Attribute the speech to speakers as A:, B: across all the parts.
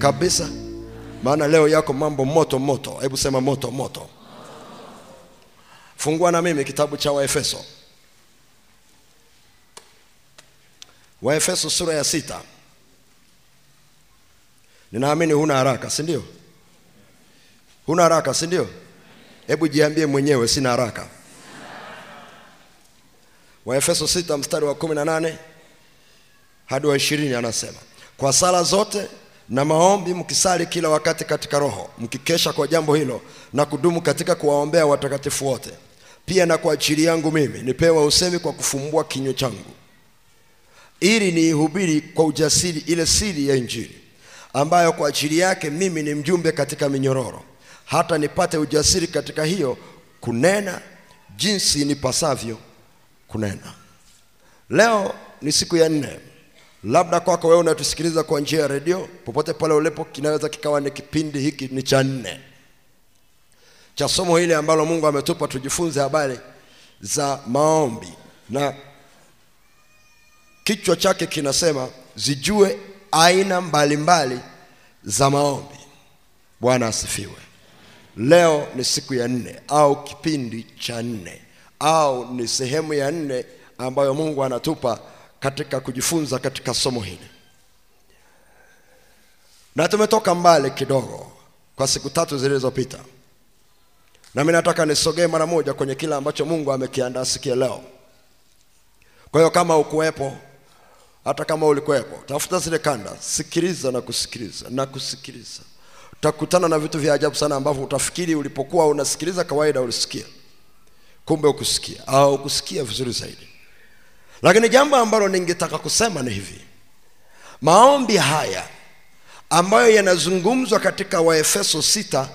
A: Kabisa. Maana leo yako mambo moto moto. Hebu sema moto moto. Fungua na mimi kitabu cha waefeso. Waefeso sura ya sita. Ninaamini huna haraka si ndio? Huna haraka si ndio? Hebu jiambie mwenyewe sina haraka. Waefeso sita mstari wa kumi na nane hadi wa ishirini anasema kwa sala zote na maombi mkisali kila wakati katika roho mkikesha kwa jambo hilo na kudumu katika kuwaombea watakatifu wote. Pia na kwa ajili yangu mimi nipewa usemi kwa kufumbua kinywa changu. Ili niihubiri kwa ujasiri ile siri ya injili ambayo kwa ajili yake mimi ni mjumbe katika minyororo. Hata nipate ujasiri katika hiyo kunena jinsi nipasavyo kunena. Leo ni siku ya nne labda kwako wewe unatusikiliza kwa njia ya redio popote pale ulipo kinaweza kikawa ni kipindi hiki ni cha nne. Cha somo hili ambalo mungu ametupa tujifunze habari za maombi. Na kichwa chake kinasema zijue aina mbalimbali mbali za maombi. Bwana asifiwe. Leo ni siku ya nne au kipindi cha nne au ni sehemu ya nne ambayo mungu anatupa katika kujifunza katika somo hili. Na tumetoka mbali kidogo kwa siku tatu zilizopita. Nami nataka nisogee mara moja kwenye kile ambacho mungu amekiandaa sikia leo. Kwa hiyo kama ukuwepo hata kama ulikuwepo tafuta zile kanda sikiliza na kusikiliza na kusikiliza. Utakutana na vitu vya ajabu sana ambavyo utafikiri ulipokuwa unasikiliza kawaida ulisikia. Kumbe ukusikia au ukusikia vizuri zaidi lakini jambo ambalo ningetaka kusema ni hivi. Maombi haya ambayo yanazungumzwa katika waefeso 6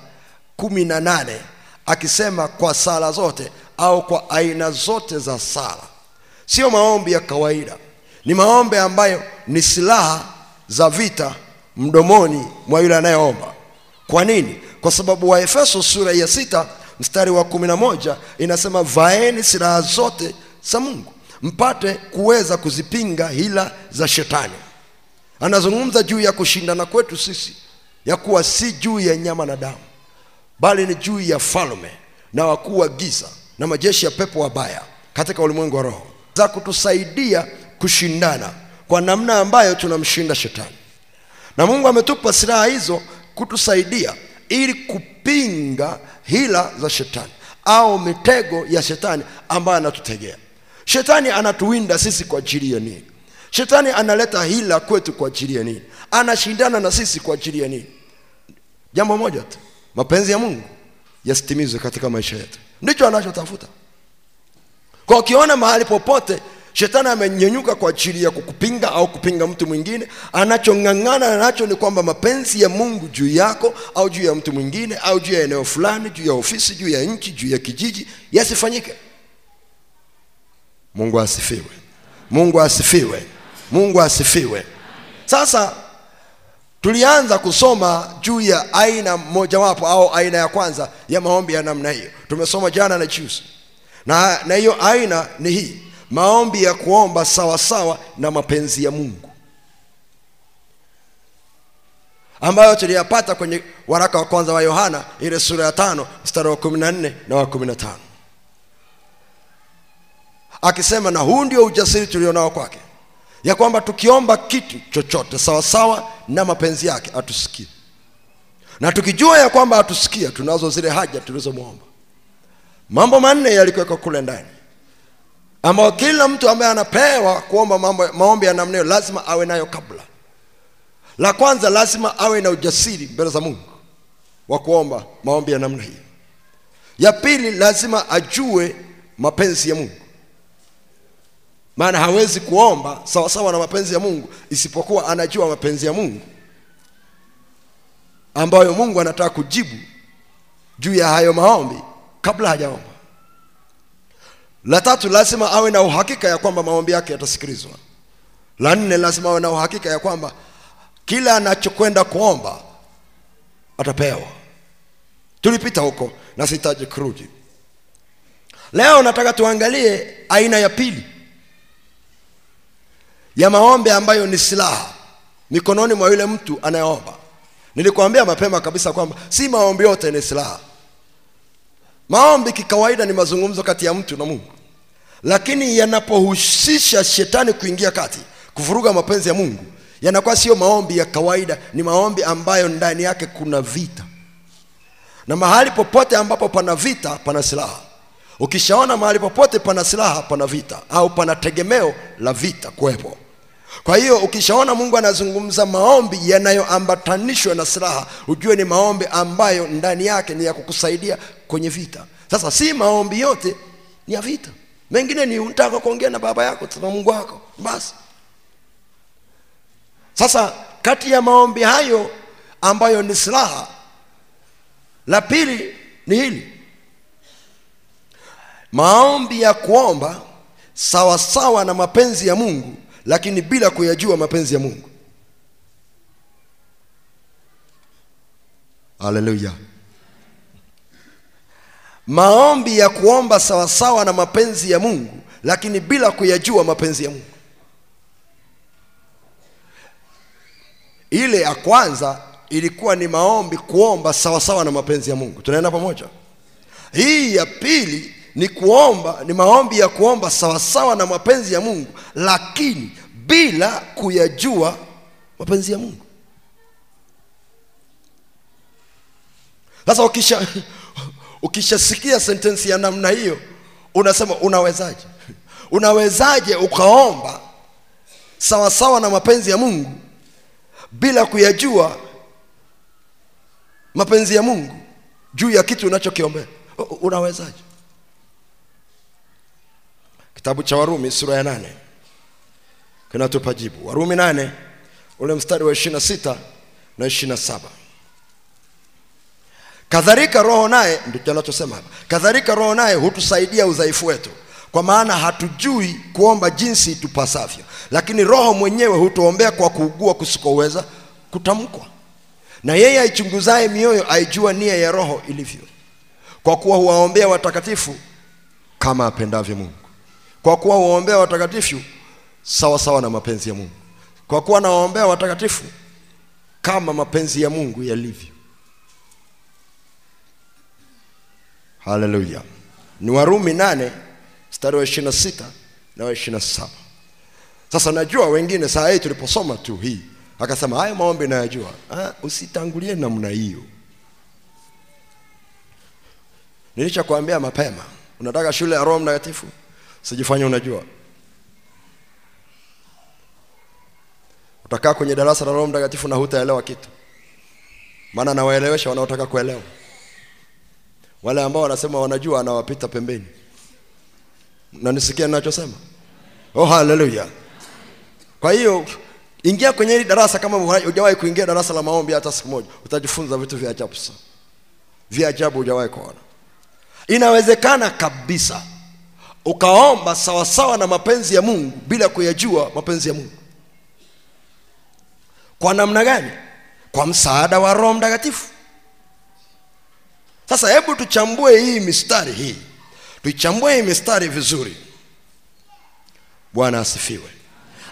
A: kumi na nane akisema kwa sala zote au kwa aina zote za sala. Sio maombi ya kawaida. Ni maombi ambayo ni silaha za vita mdomoni mwa yule anayeomba. Kwa nini? Kwa sababu waefeso sura ya sita mstari wa kumi na moja inasema vaeni silaha zote za mungu mpate kuweza kuzipinga hila za shetani. Anazungumza juu ya kushindana kwetu sisi ya kuwa si juu ya nyama na damu bali ni juu ya falme na wakuu wa giza na majeshi ya pepo wabaya katika ulimwengu wa roho za kutusaidia kushindana kwa namna ambayo tunamshinda shetani. Na mungu ametupa silaha hizo kutusaidia ili kupinga hila za shetani au mitego ya shetani ambayo anatutegea shetani anatuwinda sisi kwa ajili ya nini? Shetani analeta hila kwetu kwa ajili ya nini? Anashindana na sisi kwa ajili ya nini? Jambo moja tu. Mapenzi ya mungu yasitimizwe katika maisha yetu. Ndicho anachotafuta. Kwa ukiona mahali popote shetani amenyenyuka kwa ajili ya kukupinga au kupinga mtu mwingine anachong'ang'ana nacho ni kwamba mapenzi ya mungu juu yako au juu ya mtu mwingine au juu ya eneo fulani juu ya ofisi juu ya nchi juu ya kijiji yasifanyike mungu asifiwe. Mungu asifiwe. Mungu asifiwe. Sasa tulianza kusoma juu ya aina mojawapo au aina ya kwanza ya maombi ya namna hiyo. Tumesoma jana na juzi. Na na hiyo aina ni hii. Maombi ya kuomba sawasawa sawa na mapenzi ya mungu. Ambayo tuliyapata kwenye waraka wa kwanza wa yohana ile sura ya tano mstari wa kumi na nne na wa kumi na tano akisema na huu ndio ujasiri tulionao kwake ya kwamba tukiomba kitu chochote sawasawa na mapenzi yake atusikie na tukijua ya kwamba atusikia tunazo zile haja tulizomwomba. Mambo manne yalikuwekwa kule ndani ambayo kila mtu ambaye anapewa kuomba mambo, maombi ya namna hiyo lazima awe nayo kabla. La kwanza lazima awe na ujasiri mbele za mungu wa kuomba maombi ya namna hiyo ya pili lazima ajue mapenzi ya mungu maana hawezi kuomba sawasawa na mapenzi ya mungu isipokuwa anajua mapenzi ya mungu. Ambayo mungu anataka kujibu juu ya hayo maombi kabla hajaomba. La tatu lazima awe na uhakika ya kwamba maombi yake yatasikilizwa. La nne lazima awe na uhakika ya kwamba kila anachokwenda kuomba atapewa. Tulipita huko na sihitaji kurudi leo nataka tuangalie aina ya pili ya maombi ambayo ni silaha. Mikononi mwa yule mtu anayeomba. Nilikwambia mapema kabisa kwamba si maombi yote ni silaha. Maombi kikawaida ni mazungumzo kati ya mtu na mungu. Lakini yanapohusisha shetani kuingia kati kuvuruga mapenzi ya mungu yanakuwa sio maombi ya kawaida ni maombi ambayo ndani yake kuna vita. Na mahali popote ambapo pana vita pana silaha. Ukishaona mahali popote pana silaha pana vita. Au pana tegemeo la vita kuwepo kwa hiyo ukishaona mungu anazungumza maombi yanayoambatanishwa na silaha ujue ni maombi ambayo ndani yake ni ya kukusaidia kwenye vita. Sasa si maombi yote ni ya vita. Mengine ni unataka kuongea na baba yako na mungu wako basi. Sasa kati ya maombi hayo ambayo ni silaha la pili ni hili. Maombi ya kuomba sawasawa sawa na mapenzi ya mungu lakini bila kuyajua mapenzi ya mungu. Haleluya maombi ya kuomba sawasawa sawa na mapenzi ya mungu lakini bila kuyajua mapenzi ya mungu. Ile ya kwanza ilikuwa ni maombi kuomba sawasawa sawa na mapenzi ya mungu. Tunaenda pamoja. Hii ya pili ni kuomba ni maombi ya kuomba sawasawa sawa na mapenzi ya mungu lakini bila kuyajua mapenzi ya mungu. Sasa ukisha ukishasikia sentensi ya namna hiyo unasema unawezaje? Unawezaje ukaomba sawasawa sawa na mapenzi ya mungu bila kuyajua mapenzi ya mungu juu ya kitu unachokiombea unawezaje kitabu cha warumi sura ya nane. Kinatupa jibu. Warumi nane ule mstari wa ishirina sita na ishirina saba. Kadhalika roho naye ndicho anachosema hapa. Kadhalika roho naye hutusaidia udhaifu wetu kwa maana hatujui kuomba jinsi tupasavyo lakini roho mwenyewe hutuombea kwa kuugua kusikoweza kutamkwa. Na yeye aichunguzaye mioyo aijua nia ya roho ilivyo kwa kuwa huwaombea watakatifu kama apendavyo mungu kwa kuwa waombea watakatifu sawa sawa na mapenzi ya mungu. Kwa kuwa nawaombea watakatifu kama mapenzi ya mungu yalivyo. Haleluya ni warumi nane mstari wa ishirina sita na wa ishirina saba. Sasa najua wengine saa hii tuliposoma tu hii akasema hayo maombi nayajua. Ah, usitangulie namna hiyo. Nilichokuambia mapema unataka shule ya roho mtakatifu usijifanye unajua. Utakaa kwenye darasa la roho mtakatifu na hutaelewa kitu. Maana nawaelewesha wanaotaka kuelewa. Wale ambao wanasema wanajua anawapita pembeni. Nanisikia ninachosema? Oh haleluya kwa hiyo ingia kwenye hili darasa kama hujawahi kuingia darasa la maombi hata siku moja. Utajifunza vitu vya ajabu sana. Vya ajabu hujawahi kuona. Inawezekana kabisa ukaomba sawasawa na mapenzi ya mungu bila kuyajua mapenzi ya mungu. Kwa namna gani? Kwa msaada wa roho mtakatifu. Sasa hebu tuchambue hii mistari hii. Tuichambue hii mistari vizuri. Bwana asifiwe.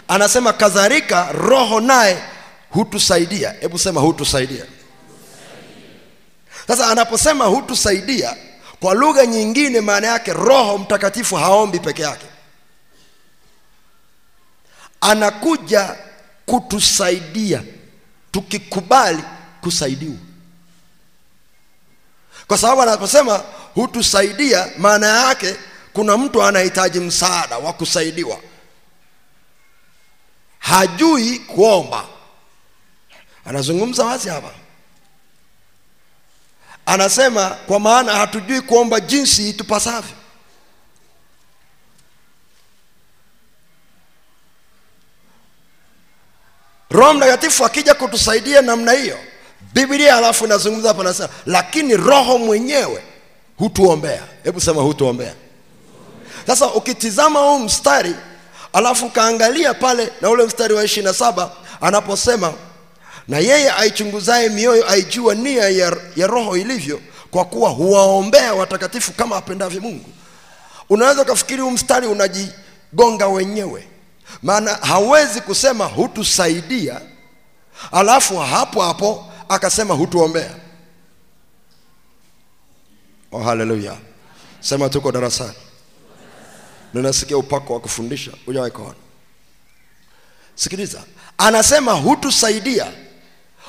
A: Anasema kadhalika roho naye hutusaidia. Hebu sema hutusaidia. Sasa anaposema hutusaidia kwa lugha nyingine maana yake roho mtakatifu haombi peke yake. Anakuja kutusaidia tukikubali kusaidiwa. Kwa sababu anaposema hutusaidia maana yake kuna mtu anahitaji msaada wa kusaidiwa. Hajui kuomba. Anazungumza wazi hapa anasema kwa maana hatujui kuomba jinsi itupasavyo roho mtakatifu akija kutusaidia namna hiyo biblia alafu inazungumza hapa nasema lakini roho mwenyewe hutuombea. Hebu sema hutuombea. Sasa ukitizama huu mstari alafu ukaangalia pale na ule mstari wa ishiri na saba anaposema na yeye aichunguzaye mioyo aijua nia ya, ya roho ilivyo kwa kuwa huwaombea watakatifu kama apendavyo mungu. Unaweza ukafikiri huu mstari unajigonga wenyewe. Maana hawezi kusema hutusaidia alafu hapo hapo akasema hutuombea. Oh, haleluya sema tuko darasani. Ninasikia upako wa kufundisha. Kuona? Sikiliza. Anasema hutusaidia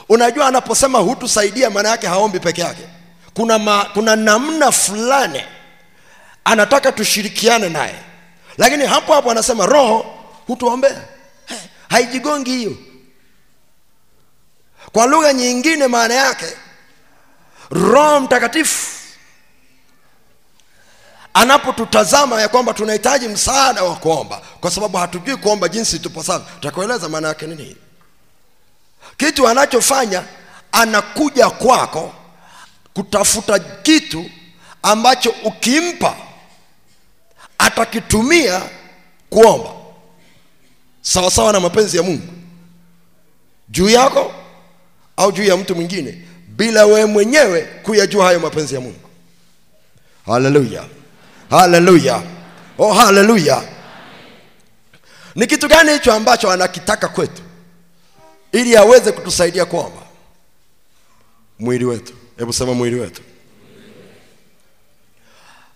A: unajua anaposema hutusaidia maana yake haombi peke yake. Kuna, ma, kuna namna fulani anataka tushirikiane naye. Lakini hapo hapo anasema roho hutuombea. Hey, haijigongi hiyo. Kwa lugha nyingine maana yake roho mtakatifu anapotutazama ya kwamba tunahitaji msaada wa kuomba kwa sababu hatujui kuomba jinsi tupasavyo tutakueleza maana yake nini kitu anachofanya anakuja kwako kutafuta kitu ambacho ukimpa atakitumia kuomba. Sawasawa sawa na mapenzi ya mungu. Juu yako au juu ya mtu mwingine bila wewe mwenyewe kuyajua hayo mapenzi ya mungu. Haleluya. Haleluya. Oh haleluya. Ni kitu gani hicho ambacho anakitaka kwetu ili aweze kutusaidia kwamba mwili wetu. Hebu sema mwili wetu.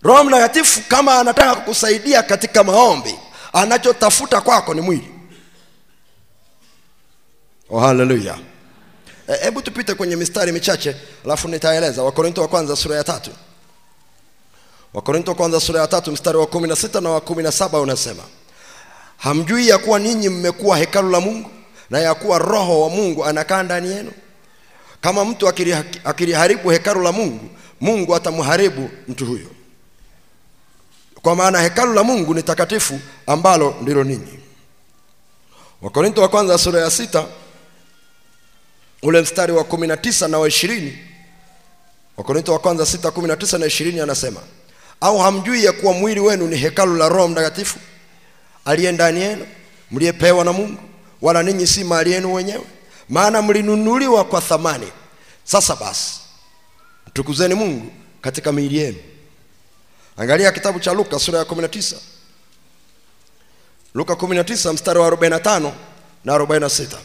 A: Roho mtakatifu kama anataka kukusaidia katika maombi anachotafuta kwako ni mwili. Oh haleluya hebu e, tupite kwenye mistari michache alafu nitaeleza. Wakorinto wa kwanza sura ya tatu. Wakorinto wa kwanza sura ya tatu mstari wa kumi na sita na wa kumi na saba unasema hamjui ya kuwa ninyi mmekuwa hekalu la mungu na ya kuwa roho wa mungu anakaa ndani yenu. Kama mtu akiliharibu hekalu la mungu mungu atamharibu mtu huyo. Kwa maana hekalu la mungu ni takatifu ambalo ndilo ninyi. Wakorinto wa kwanza sura ya sita ule mstari wa kumi na na wa ishirini. Wakorinto wa kwanza sita kumi na tisa na ishirini anasema au hamjui ya kuwa mwili wenu ni hekalu la roho mtakatifu aliye ndani yenu mliyepewa na mungu wala ninyi si mali yenu wenyewe. Maana mlinunuliwa kwa thamani. Sasa basi mtukuzeni mungu katika miili yenu. Angalia kitabu cha luka sura ya 19 luka 19 mstari wa 45 na 46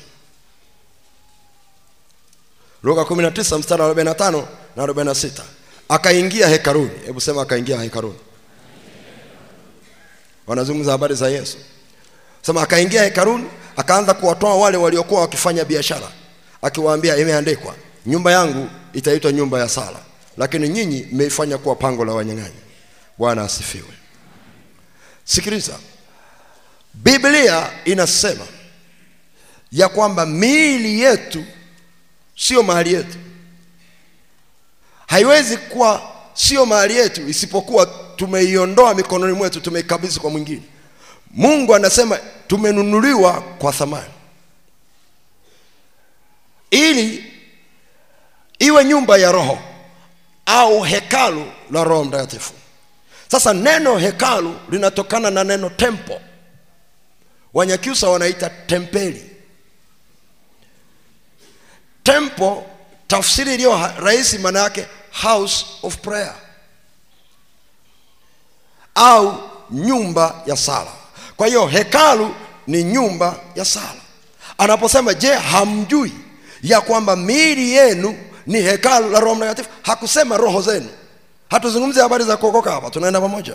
A: luka 19 mstari wa 45 na 46 akaingia hekaruni. Hebu sema akaingia hekaruni. Wanazungumza habari za yesu. Sema akaingia hekaruni akaanza kuwatoa wale waliokuwa wakifanya biashara akiwaambia imeandikwa nyumba yangu itaitwa nyumba ya sala lakini nyinyi mmeifanya kuwa pango la wanyang'anyi. Bwana asifiwe. Sikiliza biblia inasema ya kwamba miili yetu sio mali yetu. Haiwezi kuwa sio mali yetu isipokuwa tumeiondoa mikononi mwetu tumeikabidhi kwa mwingine mungu anasema tumenunuliwa kwa thamani. Ili iwe nyumba ya roho au hekalu la roho mtakatifu. Sasa neno hekalu linatokana na neno tempo wanyakyusa wanaita tempeli. Tempo tafsiri iliyo rahisi maana yake house of prayer. Au nyumba ya sala kwa hiyo hekalu ni nyumba ya sala. Anaposema je hamjui ya kwamba miili yenu ni hekalu la roho mtakatifu? Hakusema roho zenu. Hatuzungumzi habari za kuokoka hapa tunaenda pamoja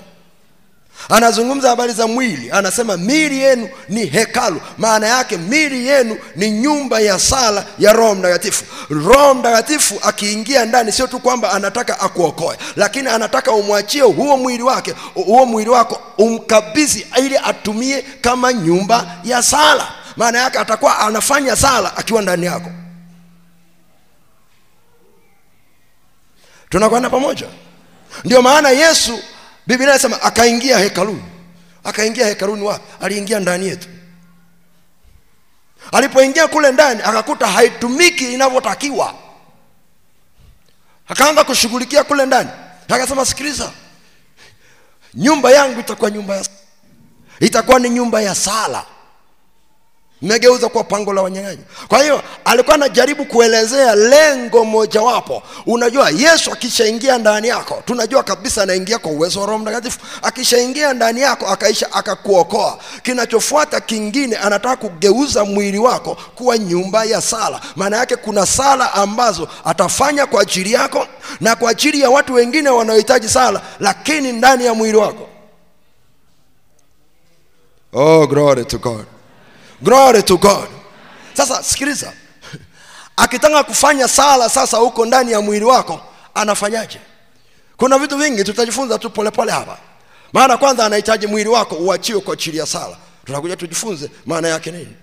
A: anazungumza habari za mwili anasema mili yenu ni hekalu. Maana yake mili yenu ni nyumba ya sala ya roho mtakatifu. Roho mtakatifu akiingia ndani sio tu kwamba anataka akuokoe lakini anataka umwachie huo mwili wake huo mwili wako umkabidhi ili atumie kama nyumba ya sala. Maana yake atakuwa anafanya sala akiwa ndani yako. Tunakwenda pamoja? Ndio maana yesu biblia inasema akaingia hekaluni. Akaingia hekaluni wapi aliingia ndani yetu. Alipoingia kule ndani akakuta haitumiki inavyotakiwa. Akaanza kushughulikia kule ndani. Akasema sikiliza nyumba yangu itakuwa nyumba ya itakuwa ni nyumba ya sala mmegeuza kuwa pango la wanyang'anyi. Kwa hiyo alikuwa anajaribu kuelezea lengo mojawapo. Unajua yesu akishaingia ndani yako tunajua kabisa anaingia kwa uwezo wa roho mtakatifu. Akishaingia ndani yako akaisha akakuokoa. Kinachofuata kingine anataka kugeuza mwili wako kuwa nyumba ya sala. Maana yake kuna sala ambazo atafanya kwa ajili yako na kwa ajili ya watu wengine wanaohitaji sala lakini ndani ya mwili wako. Oh glory to god glory to god. Sasa sikiliza. Akitaka kufanya sala sasa huko ndani ya mwili wako anafanyaje? Kuna vitu vingi tutajifunza tu polepole hapa. Maana kwanza anahitaji mwili wako uachiwe kwa ajili ya sala. Tutakuja tujifunze maana yake nini.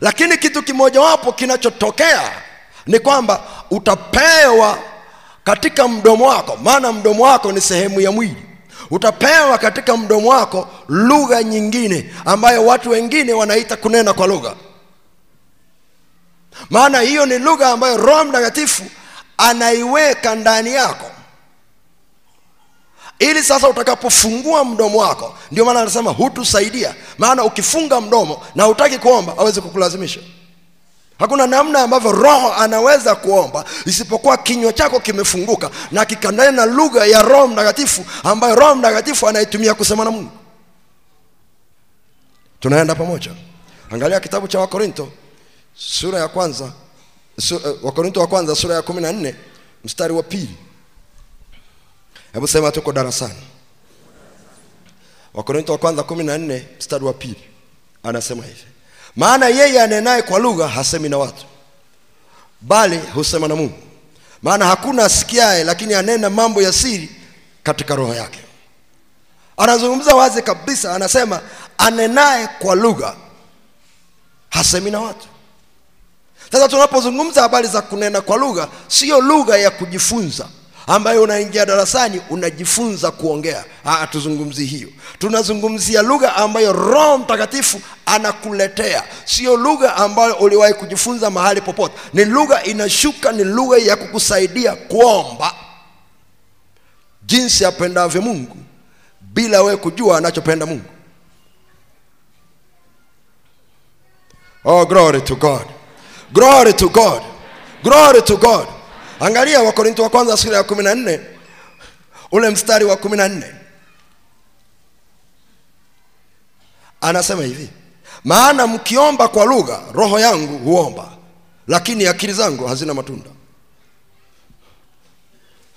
A: Lakini kitu kimojawapo kinachotokea ni kwamba utapewa katika mdomo wako. Maana mdomo wako ni sehemu ya mwili utapewa katika mdomo wako lugha nyingine ambayo watu wengine wanaita kunena kwa lugha. Maana hiyo ni lugha ambayo roho mtakatifu anaiweka ndani yako. Ili sasa utakapofungua mdomo wako ndio maana anasema hutusaidia. Maana ukifunga mdomo na hutaki kuomba awezi kukulazimisha hakuna namna ambavyo roho anaweza kuomba isipokuwa kinywa chako kimefunguka na kikanena lugha ya roho mtakatifu ambayo roho mtakatifu anaitumia kusema na mungu. Tunaenda pamoja. Angalia kitabu cha wakorinto sura ya kwanza su, uh, wakorinto wa kwanza sura ya kumi na nne mstari wa pili. Hebu sema tuko darasani. Wakorinto wa kwanza kumi na nne mstari wa pili. Anasema hivi maana yeye anenaye kwa lugha hasemi na watu bali husema na mungu. Maana hakuna asikiae lakini anena mambo ya siri katika roho yake. Anazungumza wazi kabisa anasema anenaye kwa lugha hasemi na watu. Sasa tunapozungumza habari za kunena kwa lugha siyo lugha ya kujifunza ambayo unaingia darasani unajifunza kuongea. Tuzungumzi hiyo. Tunazungumzia lugha ambayo roho mtakatifu anakuletea. Sio lugha ambayo uliwahi kujifunza mahali popote. Ni lugha inashuka ni lugha ya kukusaidia kuomba. Jinsi apendavyo mungu bila we kujua anachopenda mungu. Oh glory to god. Glory to god. Glory to god angalia wakorinto wa kwanza sura ya kumi na nne. Ule mstari wa kumi na nne. Anasema hivi maana mkiomba kwa lugha roho yangu huomba lakini akili zangu hazina matunda.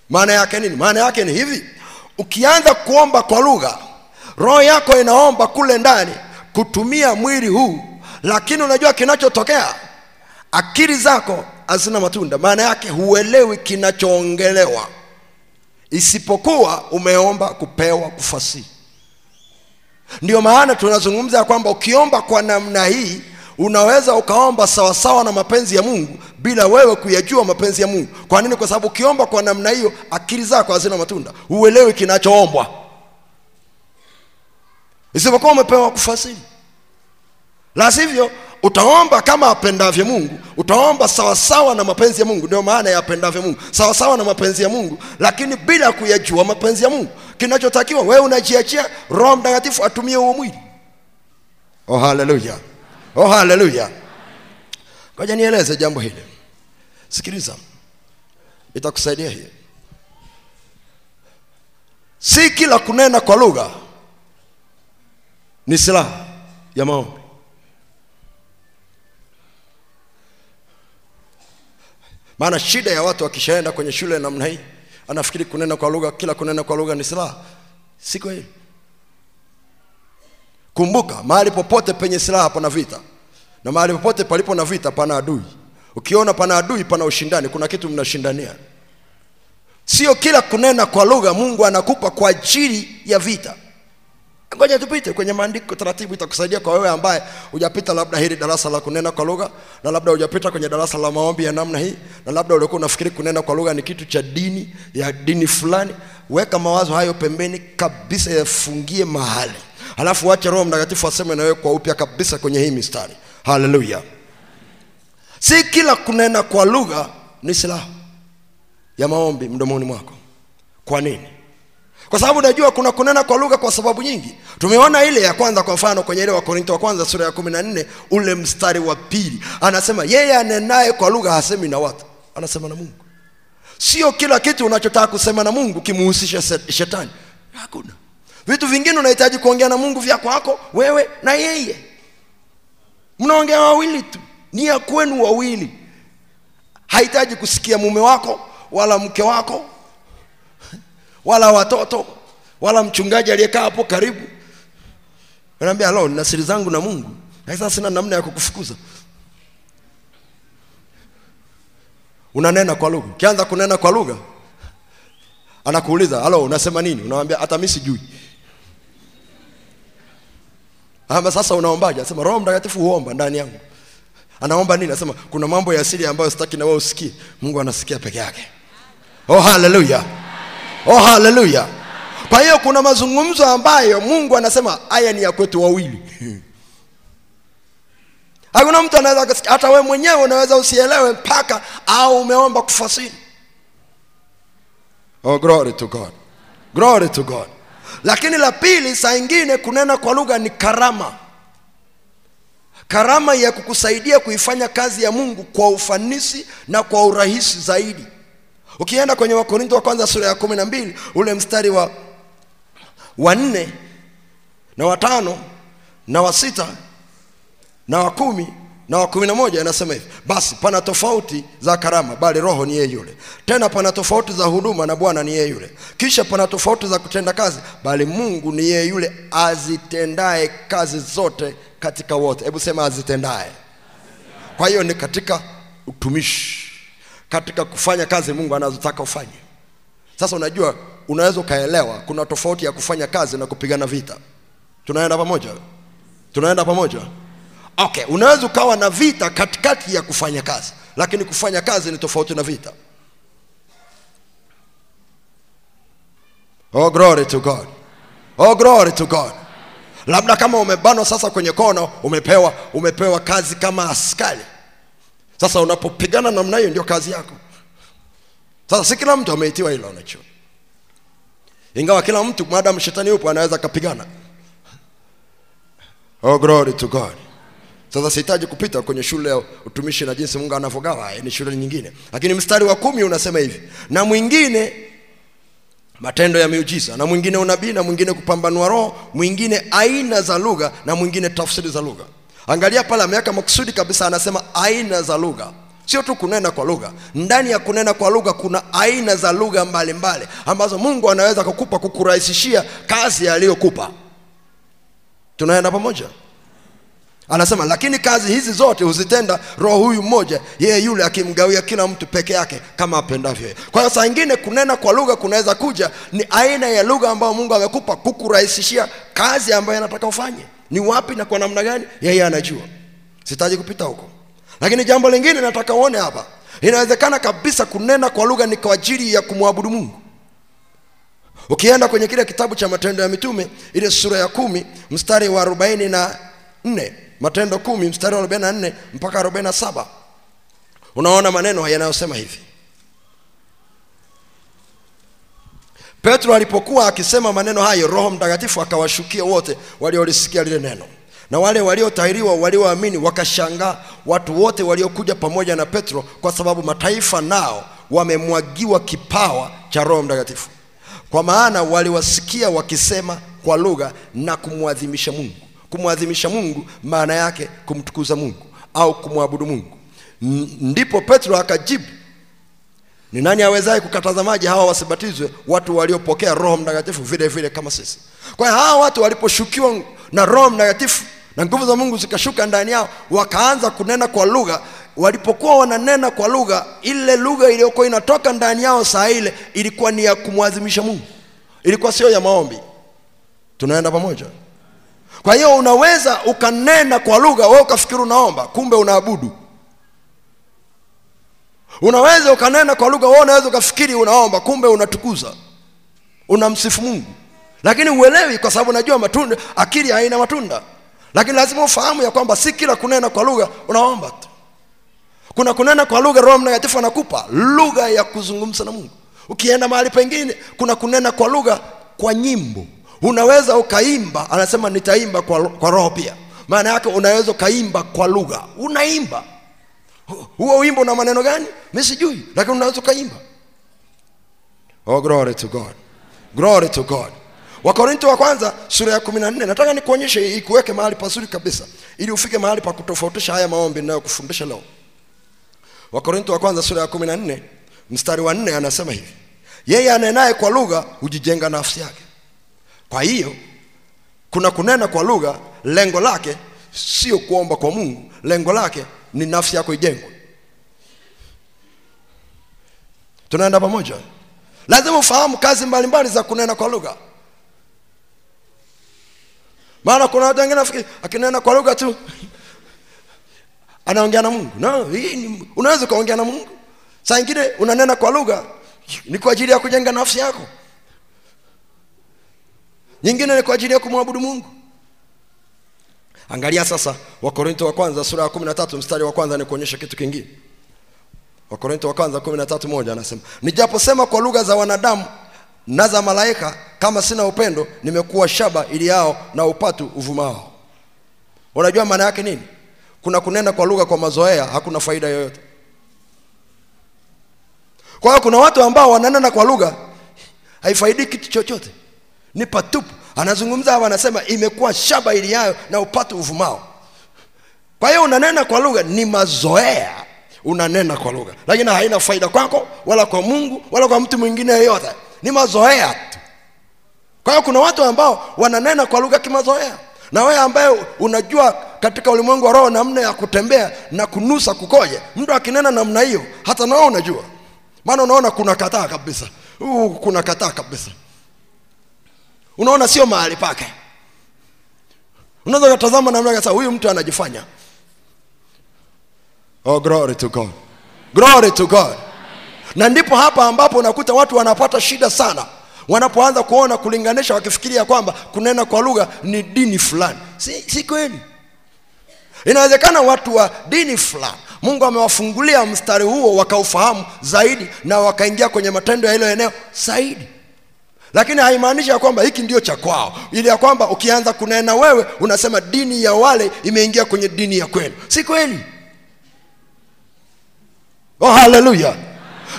A: Maana yake nini? Maana yake ni hivi ukianza kuomba kwa lugha roho yako inaomba kule ndani kutumia mwili huu lakini unajua kinachotokea? Akili zako hazina matunda. Maana yake huelewi kinachoongelewa. Isipokuwa umeomba kupewa kufasihi ndio maana tunazungumza kwamba ukiomba kwa namna hii unaweza ukaomba sawasawa na mapenzi ya mungu bila wewe kuyajua mapenzi ya mungu. Kwa nini? Kwa sababu ukiomba kwa namna hiyo akili zako hazina matunda. Huelewi kinachoombwa. Isipokuwa umepewa kufasiri. La sivyo utaomba kama apendavyo mungu. Utaomba sawasawa na mapenzi ya mungu. Ndio maana ya apendavyo mungu. Sawasawa na mapenzi ya mungu lakini bila kuyajua mapenzi ya mungu. Kinachotakiwa wewe unajiachia roho mtakatifu atumie huo mwili. Oh haleluya oh haleluya ngoja nieleze jambo hili. Sikiliza. Itakusaidia hii. Si kila kunena kwa lugha ni silaha ya maombi maana shida ya watu wakishaenda kwenye shule namna hii anafikiri kunena kwa lugha kila kunena kwa lugha ni silaha. Siko kweli? Kumbuka mahali popote penye silaha pana vita. Na mahali popote palipo na vita pana adui. Ukiona pana adui pana ushindani. Kuna kitu mnashindania. Sio kila kunena kwa lugha mungu anakupa kwa ajili ya vita ngoja tupite kwenye maandiko taratibu itakusaidia kwa wewe ambaye hujapita labda hili darasa la kunena kwa lugha na labda hujapita kwenye darasa la maombi ya namna hii na labda ulikuwa unafikiri kunena kwa lugha ni kitu cha dini ya dini fulani weka mawazo hayo pembeni kabisa yafungie mahali. Halafu wache roho mtakatifu aseme na wewe kwa upya kabisa kwenye hii mistari. Haleluya. Si kila kunena kwa lugha ni silaha ya maombi mdomoni mwako. Kwa nini kwa sababu najua kuna kunena kwa lugha kwa sababu nyingi. Tumeona ile ya kwanza kwa mfano kwenye ile wakorinto wa kwanza sura ya kumi na nne ule mstari wa pili. Anasema yeye anenaye kwa lugha hasemi na watu. Anasema na mungu. Sio kila kitu unachotaka kusema na mungu kimuhusisha shetani. Hakuna. Vitu vingine unahitaji kuongea na mungu vya kwako wewe na yeye. Mnaongea wawili tu. Ni ya kwenu wawili. Hahitaji kusikia mume wako wala mke wako wala watoto wala mchungaji aliyekaa hapo karibu. Anaambia lo nina siri zangu na mungu. Sasa sina namna ya kukufukuza. Unanena kwa lugha. Ukianza kunena kwa lugha anakuuliza halo unasema nini? Unamwambia hata mi sijui. Ama sasa unaombaje? Anasema roho mtakatifu huomba ndani yangu. Anaomba nini? Anasema kuna mambo ya asili ambayo sitaki na wewe usikie. Mungu anasikia peke yake. Oh haleluya oh haleluya kwa hiyo kuna mazungumzo ambayo mungu anasema haya ni ya kwetu wawili. Hakuna mtu anaweza hata wewe mwenyewe unaweza usielewe mpaka au umeomba kufasiri. Oh glory to god. Glory to god. Lakini la pili saa ingine kunena kwa lugha ni karama. Karama ya kukusaidia kuifanya kazi ya mungu kwa ufanisi na kwa urahisi zaidi ukienda kwenye wakorintho wa kwanza sura ya kumi na mbili ule mstari wa wa nne na watano na wa sita na wa kumi na wa kumi na moja anasema hivi. Basi pana tofauti za karama bali roho ni yeye yule. Tena pana tofauti za huduma na bwana ni yeye yule. Kisha pana tofauti za kutenda kazi bali mungu ni yeye yule azitendaye kazi zote katika wote. Hebu sema azitendaye. Kwa hiyo ni katika utumishi katika kufanya kazi mungu anazotaka ufanye. Sasa unajua unaweza ukaelewa kuna tofauti ya kufanya kazi na kupigana vita. Tunaenda pamoja? Tunaenda pamoja? Okay unaweza ukawa na vita katikati ya kufanya kazi lakini kufanya kazi ni tofauti na vita. Oh glory to god. Oh glory to god. Labda kama umebanwa sasa kwenye kono, umepewa umepewa kazi kama askari sasa unapopigana namna hiyo ndio kazi yako. Sasa si kila mtu ameitiwa hilo nacho ingawa kila mtu maadamu shetani yupo anaweza akapigana. Oh glory to god. Sasa sihitaji kupita kwenye shule ya utumishi na jinsi mungu anavyogawa ni shule nyingine. Lakini mstari wa kumi unasema hivi na mwingine matendo ya miujiza na mwingine unabii na mwingine kupambanua roho mwingine aina za lugha na mwingine tafsiri za lugha angalia pale ameweka makusudi kabisa anasema aina za lugha. Sio tu kunena kwa lugha. Ndani ya kunena kwa lugha kuna aina za lugha mbalimbali ambazo mungu anaweza kukupa kukurahisishia kazi aliyokupa. Tunaenda pamoja? Anasema lakini kazi hizi zote huzitenda roho huyu mmoja yeye yule akimgawia kila mtu peke yake kama apendavyo yeye. kwa hiyo saa ingine kunena kwa lugha kunaweza kuja ni aina ya lugha ambayo mungu amekupa kukurahisishia kazi ambayo anataka ufanye ni wapi na kwa namna gani? Yeye anajua. Sitaji kupita huko. Lakini jambo lingine nataka uone hapa. Inawezekana kabisa kunena kwa lugha ni kwa ajili ya kumwabudu mungu. Ukienda kwenye kile kitabu cha matendo ya mitume ile sura ya kumi mstari wa arobaini na nne. Matendo kumi mstari wa arobaini na nne mpaka arobaini na saba. Unaona maneno yanayosema hivi petro alipokuwa akisema maneno hayo roho mtakatifu akawashukia wote waliolisikia lile neno. Na wale waliotahiriwa walioamini wakashangaa watu wote waliokuja pamoja na petro kwa sababu mataifa nao wamemwagiwa kipawa cha roho mtakatifu. Kwa maana waliwasikia wakisema kwa lugha na kumwadhimisha mungu. Kumwadhimisha mungu maana yake kumtukuza mungu au kumwabudu mungu. Ndipo petro akajibu ni nani awezaye kukataza maji hawa wasibatizwe watu waliopokea roho mtakatifu vile vile kama sisi? Kwa hiyo hawa watu waliposhukiwa na roho mtakatifu na nguvu za mungu zikashuka ndani yao wakaanza kunena kwa lugha. Walipokuwa wananena kwa lugha ile lugha iliyokuwa inatoka ndani yao saa ile ilikuwa ni ya kumwadhimisha mungu. Ilikuwa sio ya maombi. Tunaenda pamoja. Kwa hiyo unaweza ukanena kwa lugha wewe ukafikiri unaomba kumbe unaabudu unaweza ukanena kwa lugha wewe unaweza ukafikiri unaomba kumbe unatukuza. Unamsifu mungu. Lakini uelewi kwa sababu najua matunda akili haina matunda. Lakini lazima ufahamu ya kwamba si kila kunena kwa lugha unaomba tu. Kuna kunena kwa lugha roho mtakatifu anakupa lugha ya kuzungumza na mungu. Ukienda mahali pengine kuna kunena kwa lugha kwa nyimbo. Unaweza ukaimba anasema nitaimba kwa, kwa roho pia. Maana yake unaweza ukaimba kwa lugha. Unaimba huo wimbo na maneno gani? Mi sijui lakini unaweza ukaimba. Oh glory to god. Glory to god. Wakorinto wa kwanza sura ya kumi na nne. Nataka nikuonyeshe ikuweke mahali pazuri kabisa ili ufike mahali pa kutofautisha haya maombi ninayokufundisha leo. Wakorinto wa kwanza sura ya kumi na nne mstari wa nne anasema hivi. Yeye anenaye kwa lugha hujijenga nafsi yake. Kwa hiyo kuna kunena kwa lugha lengo lake sio kuomba kwa mungu lengo lake ni nafsi yako ijengwe. Tunaenda pamoja. Lazima ufahamu kazi mbalimbali za kunena kwa lugha. Maana kuna watu wengine nafikiri akinena kwa lugha tu anaongea na mungu. No hii unaweza ukaongea na mungu. Saa ingine unanena kwa lugha ni kwa ajili ya kujenga nafsi yako. Nyingine ni kwa ajili ya kumwabudu mungu angalia sasa wakorinto wa kwanza sura ya kumi na tatu mstari wa kwanza ni kuonyesha kitu kingine. Wakorinto wa kwanza kumi na tatu moja anasema nijaposema kwa lugha za wanadamu na za malaika kama sina upendo nimekuwa shaba iliyao na upatu uvumao. Unajua maana yake nini? Kuna kunena kwa lugha kwa mazoea hakuna faida yoyote. Kwa hiyo kuna watu ambao wananena kwa lugha haifaidi kitu chochote. Ni patupu anazungumza hapa anasema imekuwa shaba iliyayo na upatu uvumao. Kwa hiyo unanena kwa lugha ni mazoea. Unanena kwa lugha. Lakini haina faida kwako wala kwa mungu wala kwa mtu mwingine yeyote. Ni mazoea tu. Kwa hiyo kuna watu ambao wananena kwa lugha kimazoea. Na wewe ambaye unajua katika ulimwengu wa roho namna ya kutembea na kunusa kukoje mtu akinena namna hiyo hata nao unajua. Maana unaona kuna kataa kabisa. Uh, kuna kataa kabisa unaona sio mahali pake. Unaweza ukatazama namna huyu mtu anajifanya. Oh glory to god. Glory to god. Na ndipo hapa ambapo unakuta watu wanapata shida sana. Wanapoanza kuona kulinganisha wakifikiria kwamba kunena kwa lugha ni dini fulani. Si, si kweli. Inawezekana watu wa dini fulani mungu amewafungulia mstari huo wakaufahamu zaidi na wakaingia kwenye matendo ya hilo eneo zaidi lakini haimaanishi ya kwamba hiki ndio cha kwao. Ili ya kwamba ukianza kunena wewe unasema dini ya wale imeingia kwenye dini ya kwenu. Si kweli? Oh haleluya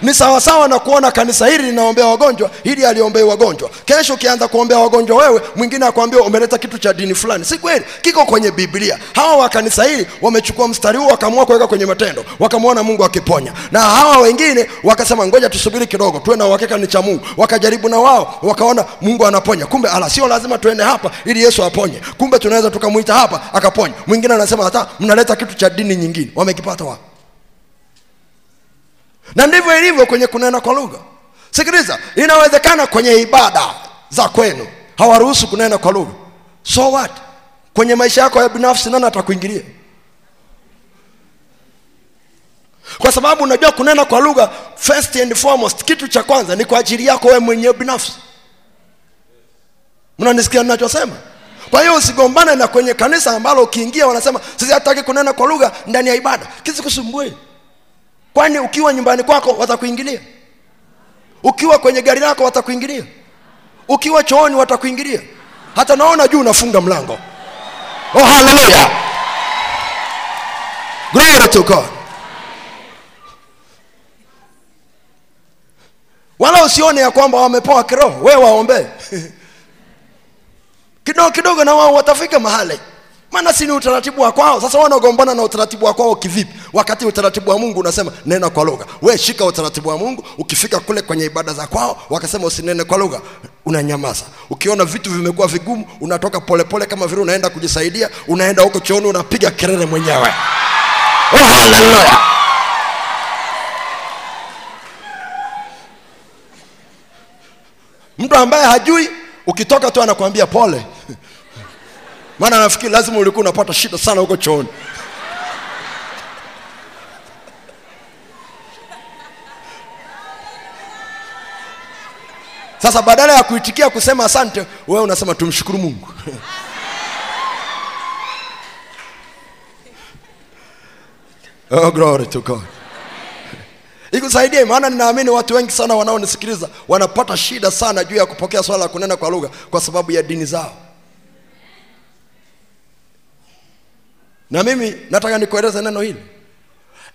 A: ni sawasawa na kuona kanisa hili linaombea wagonjwa hili aliombei wagonjwa. Kesho ukianza kuombea wagonjwa wewe mwingine akwambia umeleta kitu cha dini fulani. Si kweli? Kiko kwenye biblia. Hawa wa kanisa hili wamechukua mstari huu wakaamua kuweka kwenye matendo. Wakamwona mungu akiponya. Na hawa wengine wakasema ngoja tusubiri kidogo tuwe na uhakika ni cha mungu. Wakajaribu na wao wakaona mungu anaponya. Kumbe ala sio lazima tuende hapa ili yesu aponye. Kumbe tunaweza tukamwita hapa akaponya. Mwingine anasema hata mnaleta kitu cha dini nyingine. Wamekipata wapi na ndivyo ilivyo kwenye kunena kwa lugha. Sikiliza inawezekana kwenye ibada za kwenu hawaruhusu kunena kwa lugha. So what? Kwenye maisha yako ya binafsi nani atakuingilia? Kwa sababu unajua kunena kwa lugha first and foremost kitu cha kwanza ni kwa ajili yako wewe mwenyewe binafsi. Mnanisikia ninachosema? Kwa hiyo usigombane na kwenye kanisa ambalo ukiingia wanasema sisi hataki kunena kwa lugha ndani ya ibada. Kisikusumbue kwani ukiwa nyumbani kwako watakuingilia? Ukiwa kwenye gari lako watakuingilia? Ukiwa chooni watakuingilia? Hata naona juu unafunga mlango. Oh haleluya. Glory to god. Wala usione ya kwamba wamepoa kiroho. Wewe waombee. Kidogo kidogo na wao watafika mahali maana si ni utaratibu wa kwao. Sasa wanagombana na utaratibu wa kwao kivipi? Wakati utaratibu wa mungu unasema nena kwa lugha. We shika utaratibu wa mungu ukifika kule kwenye ibada za kwao wakasema usinene kwa lugha unanyamaza. Ukiona vitu vimekuwa vigumu unatoka polepole pole kama vile unaenda kujisaidia unaenda huko chooni unapiga kelele mwenyewe. Oh, haleluya mtu ambaye hajui ukitoka tu anakuambia pole maana nafikiri lazima ulikuwa unapata shida sana huko chooni. Sasa badala ya kuitikia kusema asante wewe unasema tumshukuru mungu. Oh, glory to god. Ikusaidie maana ninaamini watu wengi sana wanaonisikiliza wanapata shida sana juu ya kupokea swala la kunena kwa lugha kwa sababu ya dini zao na mimi nataka nikueleze neno hili.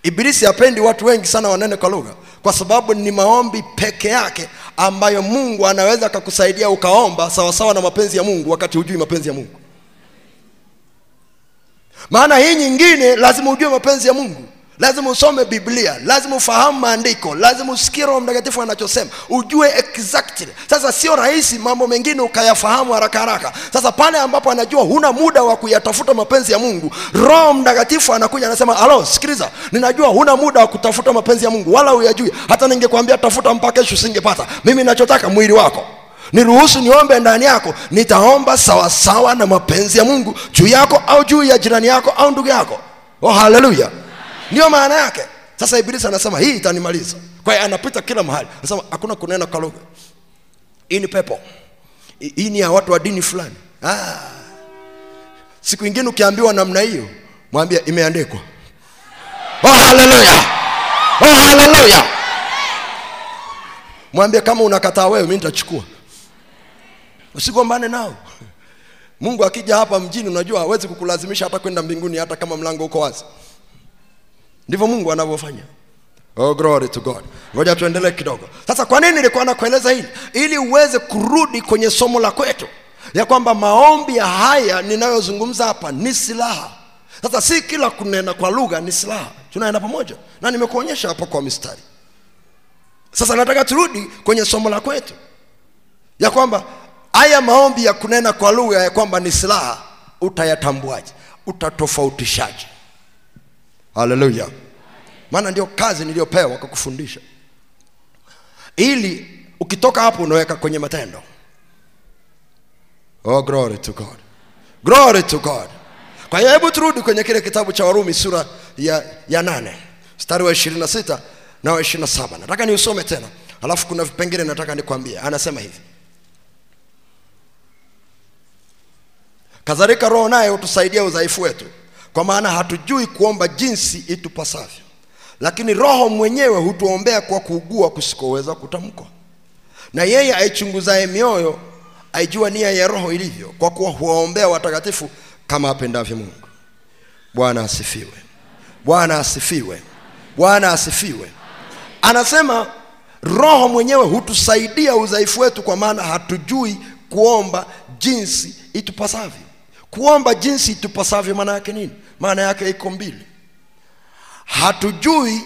A: Ibilisi hapendi watu wengi sana wanene kwa lugha kwa sababu ni maombi peke yake ambayo mungu anaweza akakusaidia ukaomba sawasawa na mapenzi ya mungu wakati hujui mapenzi ya mungu. Maana hii nyingine lazima ujue mapenzi ya mungu lazima usome biblia lazima ufahamu maandiko lazima usikie roho mtakatifu anachosema ujue exactly. Sasa sio rahisi mambo mengine ukayafahamu haraka haraka. Sasa pale ambapo anajua huna muda wa kuyatafuta mapenzi ya mungu roho mtakatifu anakuja anasema alo sikiliza ninajua huna muda wa kutafuta mapenzi ya mungu wala uyajui hata ningekwambia tafuta mpaka kesho usingepata. Mimi nachotaka mwili wako. Niruhusu niombe ndani yako nitaomba sawasawa na mapenzi ya mungu juu yako au juu ya jirani yako au ndugu yako. Oh haleluya ndiyo maana yake. Sasa ibilisi anasema hii itanimaliza. Kwa hiyo anapita kila mahali. Anasema hakuna kunena kwa lugha. Hii ni pepo. Hii- ni ya watu wa dini fulani. Ah. siku ingine ukiambiwa namna hiyo mwambie imeandikwa. Oh haleluya! Oh haleluya! Mwambie kama unakataa wewe mi nitachukua. Usigombane nao. Mungu akija hapa mjini unajua hawezi kukulazimisha hata kwenda mbinguni hata kama mlango uko wazi ndivyo mungu anavyofanya. Oh glory to god. Ngoja tuendelee kidogo. Sasa kwa nini nilikuwa nakueleza hili? Ili uweze kurudi kwenye somo la kwetu ya kwamba maombi ya haya ninayozungumza hapa ni silaha. Sasa si kila kunena kwa lugha ni silaha. Tunaenda pamoja? Na nimekuonyesha hapo kwa mistari. Sasa nataka turudi kwenye somo la kwetu ya kwamba haya maombi ya kunena kwa lugha ya kwamba ni silaha utayatambuaje? Utatofautishaje haleluya maana ndio kazi niliyopewa kwa kufundisha. Ili ukitoka hapo unaweka kwenye matendo. Oh glory to god. Glory to god. Kwa hiyo hebu turudi kwenye kile kitabu cha warumi sura ya, ya nane. Mstari wa ishirini na sita na wa ishirini na saba. Nataka niusome tena. Alafu kuna vipengele nataka nikwambie. Anasema hivi. Kadhalika roho naye hutusaidia udhaifu wetu kwa maana hatujui kuomba jinsi itupasavyo. Lakini roho mwenyewe hutuombea kwa kuugua kusikoweza kutamkwa. Na yeye aichunguzaye mioyo aijua nia ya roho ilivyo kwa kuwa huwaombea watakatifu kama apendavyo mungu. Bwana asifiwe. Bwana asifiwe. Bwana asifiwe. Anasema roho mwenyewe hutusaidia udhaifu wetu kwa maana hatujui kuomba jinsi itupasavyo. Kuomba jinsi itupasavyo maana yake nini maana yake iko mbili. Hatujui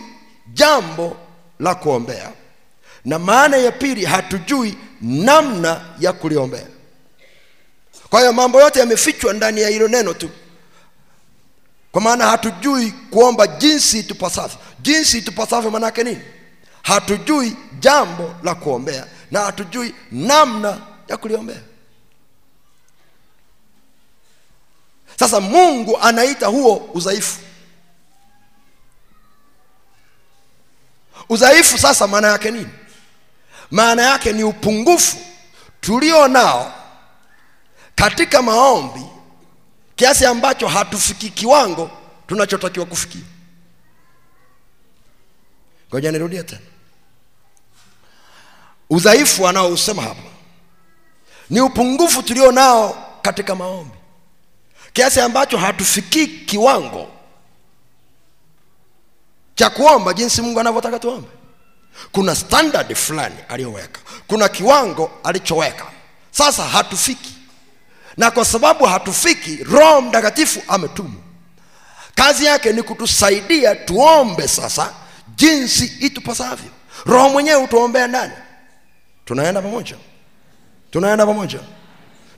A: jambo la kuombea. Na maana ya pili hatujui namna ya kuliombea. Kwa hiyo mambo yote yamefichwa ndani ya hilo neno tu. Kwa maana hatujui kuomba jinsi tupasavyo. Jinsi tupasavyo maana yake nini? Hatujui jambo la kuombea na hatujui namna ya kuliombea sasa mungu anaita huo udhaifu. Udhaifu sasa maana yake nini? Maana yake ni upungufu tulio nao katika maombi kiasi ambacho hatufiki kiwango tunachotakiwa kufikia. Ngoja nirudia tena. Udhaifu anaousema hapa ni upungufu tulio nao katika maombi kiasi ambacho hatufikii kiwango cha kuomba jinsi mungu anavyotaka tuombe. Kuna standard fulani aliyoweka kuna kiwango alichoweka. Sasa hatufiki. Na kwa sababu hatufiki roho mtakatifu ametumwa kazi yake ni kutusaidia tuombe sasa jinsi itupasavyo. Roho mwenyewe hutuombea ndani. Tunaenda pamoja. Tunaenda pamoja.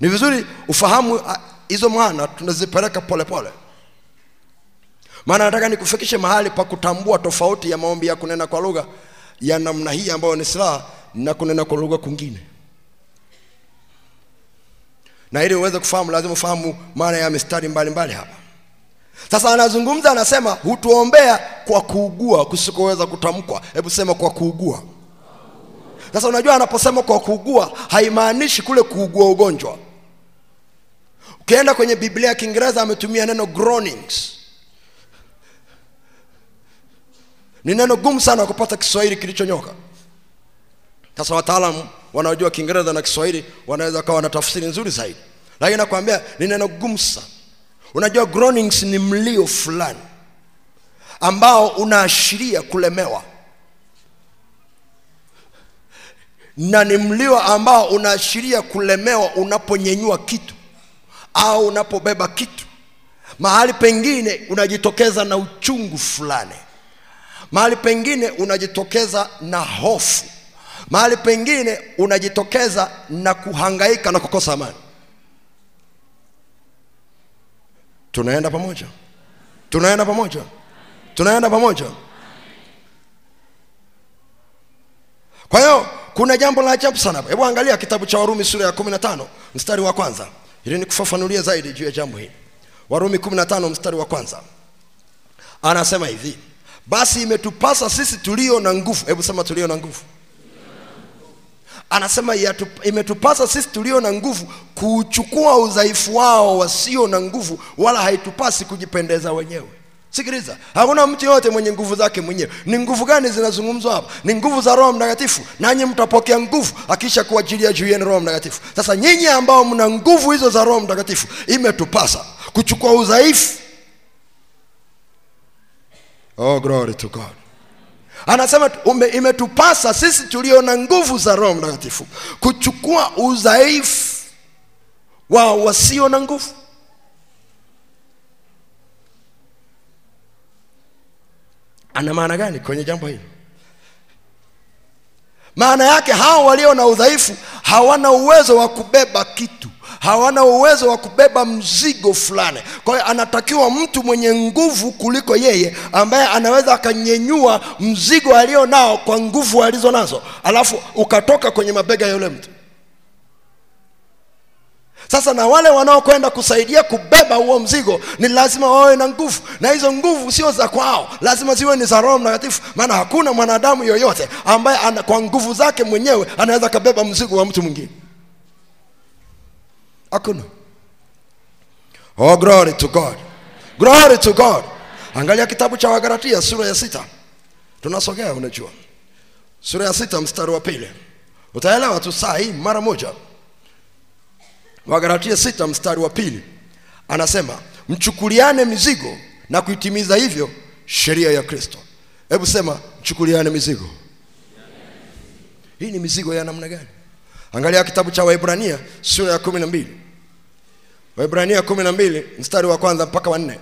A: Ni vizuri ufahamu ah, hizo mwana tunazipeleka polepole maana nataka nikufikishe mahali pa kutambua tofauti ya maombi ya kunena kwa lugha ya namna hii ambayo ni silaha na kunena kwa lugha kwingine. Na ili uweze kufahamu lazima ufahamu maana ya mistari mbalimbali hapa. Sasa anazungumza anasema hutuombea kwa kuugua kusikoweza kutamkwa. Hebu sema kwa kuugua. Sasa unajua anaposema kwa kuugua haimaanishi kule kuugua ugonjwa ukienda kwenye biblia ya kiingereza ametumia neno groanings. Ni neno gumu sana kupata kiswahili kilichonyoka. Sasa wataalam wanaojua kiingereza na kiswahili wanaweza kawa na tafsiri nzuri zaidi. Lakini nakwambia ni neno gumu sana. Unajua groanings ni mlio fulani ambao unaashiria kulemewa. Na ni mlio ambao unaashiria kulemewa unaponyenyua kitu au unapobeba kitu. Mahali pengine unajitokeza na uchungu fulani. Mahali pengine unajitokeza na hofu. Mahali pengine unajitokeza na kuhangaika na kukosa amani. Tunaenda pamoja. Tunaenda pamoja. Tunaenda pamoja. Kwa hiyo kuna jambo la ajabu sana hebu angalia kitabu cha warumi sura ya 15 mstari wa kwanza ili nikufafanulie zaidi juu ya jambo hili. Warumi 15 mstari wa kwanza. Anasema hivi basi imetupasa sisi tulio na nguvu. Hebu sema tulio na nguvu. Anasema imetupasa sisi tulio na nguvu kuuchukua udhaifu wao wasio na nguvu wala haitupasi kujipendeza wenyewe sikiliza hakuna mtu yoyote mwenye nguvu zake mwenyewe. Ni nguvu gani zinazungumzwa hapa? Ni nguvu za roho mtakatifu. Nanyi mtapokea nguvu akisha kuajilia juu yenu roho mtakatifu. Sasa nyinyi ambao mna nguvu hizo za roho mtakatifu imetupasa kuchukua udhaifu. Oh glory to god. Anasema ume, imetupasa sisi tulio na nguvu za roho mtakatifu kuchukua udhaifu wa wasio na nguvu ana maana gani kwenye jambo hili? Maana yake hao walio na udhaifu hawana uwezo wa kubeba kitu hawana uwezo wa kubeba mzigo fulani. Kwa hiyo anatakiwa mtu mwenye nguvu kuliko yeye ambaye anaweza akanyenyua mzigo alio nao kwa nguvu alizo nazo alafu ukatoka kwenye mabega ya yule mtu sasa na wale wanaokwenda kusaidia kubeba huo mzigo ni lazima wawe na nguvu. Na hizo nguvu sio za kwao lazima ziwe ni za roho mtakatifu. Maana hakuna mwanadamu yoyote ambaye ana, kwa nguvu zake mwenyewe anaweza akabeba mzigo wa mtu mwingine. Hakuna. Oh glory to god. Glory to god. Angalia kitabu cha wagalatia sura ya sita. Tunasogea unajua. Sura ya sita mstari wa pili. Utaelewa tu saa hii mara moja wagalatia sita mstari wa pili. Anasema mchukuliane mizigo na kuitimiza hivyo sheria ya kristo. Hebu sema mchukuliane mizigo. Hii ni mizigo ya namna gani? Angalia kitabu cha Waebrania sura ya kumi na mbili. Waebrania kumi na mbili mstari wa kwanza mpaka wa nne.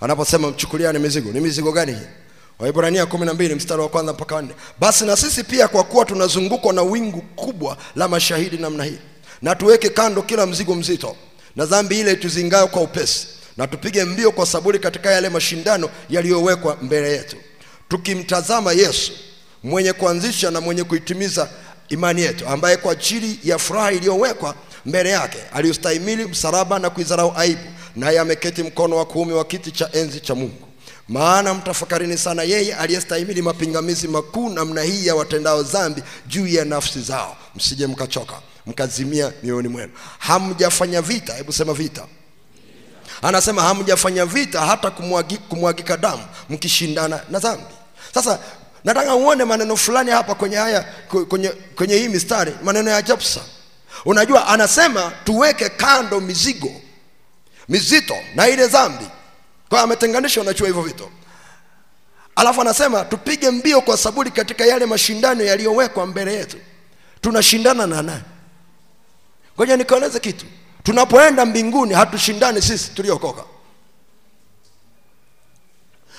A: Anaposema mchukuliane mizigo ni mizigo gani hii waibrania kumi na mbili mstari wa kwanza mpaka wanne basi na sisi pia kwa kuwa tunazungukwa na wingu kubwa la mashahidi namna hii na tuweke kando kila mzigo mzito na dhambi ile tuzingayo kwa upesi na tupige mbio kwa saburi katika yale mashindano yaliyowekwa mbele yetu. Tukimtazama yesu mwenye kuanzisha na mwenye kuitimiza imani yetu ambaye kwa ajili ya furaha iliyowekwa mbele yake aliustahimili msalaba na kuidharau aibu naye ameketi mkono wa kuume wa kiti cha enzi cha mungu maana mtafakarini sana yeye aliyestahimili mapingamizi makuu namna hii ya watendao dhambi juu ya nafsi zao. Msije mkachoka mkazimia mioyoni mwenu. Hamjafanya vita hebu sema vita. Anasema hamjafanya vita hata kumwagi, kumwagika damu mkishindana na dhambi. Sasa nataka uone maneno fulani hapa kwenye haya kwenye, kwenye hii mistari maneno ya ajabu sana. Unajua anasema tuweke kando mizigo mizito na ile dhambi kwa ametenganisha unachua hivyo vitu. Alafu anasema tupige mbio kwa saburi katika yale mashindano yaliyowekwa mbele yetu. Tunashindana na nani? Ngoja nikaeleze kitu. Tunapoenda mbinguni hatushindani sisi tuliokoka.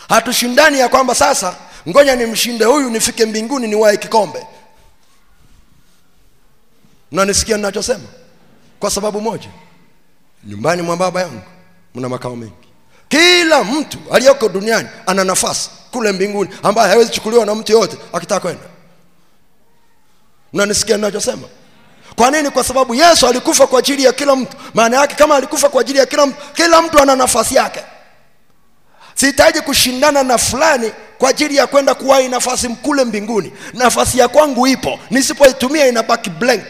A: Hatushindani ya kwamba sasa ngoja nimshinde huyu nifike mbinguni niwahi kikombe. Mnanisikia ninachosema? Kwa sababu moja. Nyumbani mwa baba yangu mna makao mengi kila mtu aliyoko duniani ana nafasi kule mbinguni ambaye hawezi chukuliwa na mtu yoyote akitaka kwenda. Mnanisikia ninachosema? Kwa nini? Kwa sababu yesu alikufa kwa ajili ya kila mtu. Maana yake kama alikufa kwa ajili ya kila mtu kila mtu ana nafasi yake. Sihitaji kushindana na fulani kwa ajili ya kwenda kuwahi nafasi kule mbinguni. Nafasi ya kwangu ipo. Nisipoitumia inabaki blank.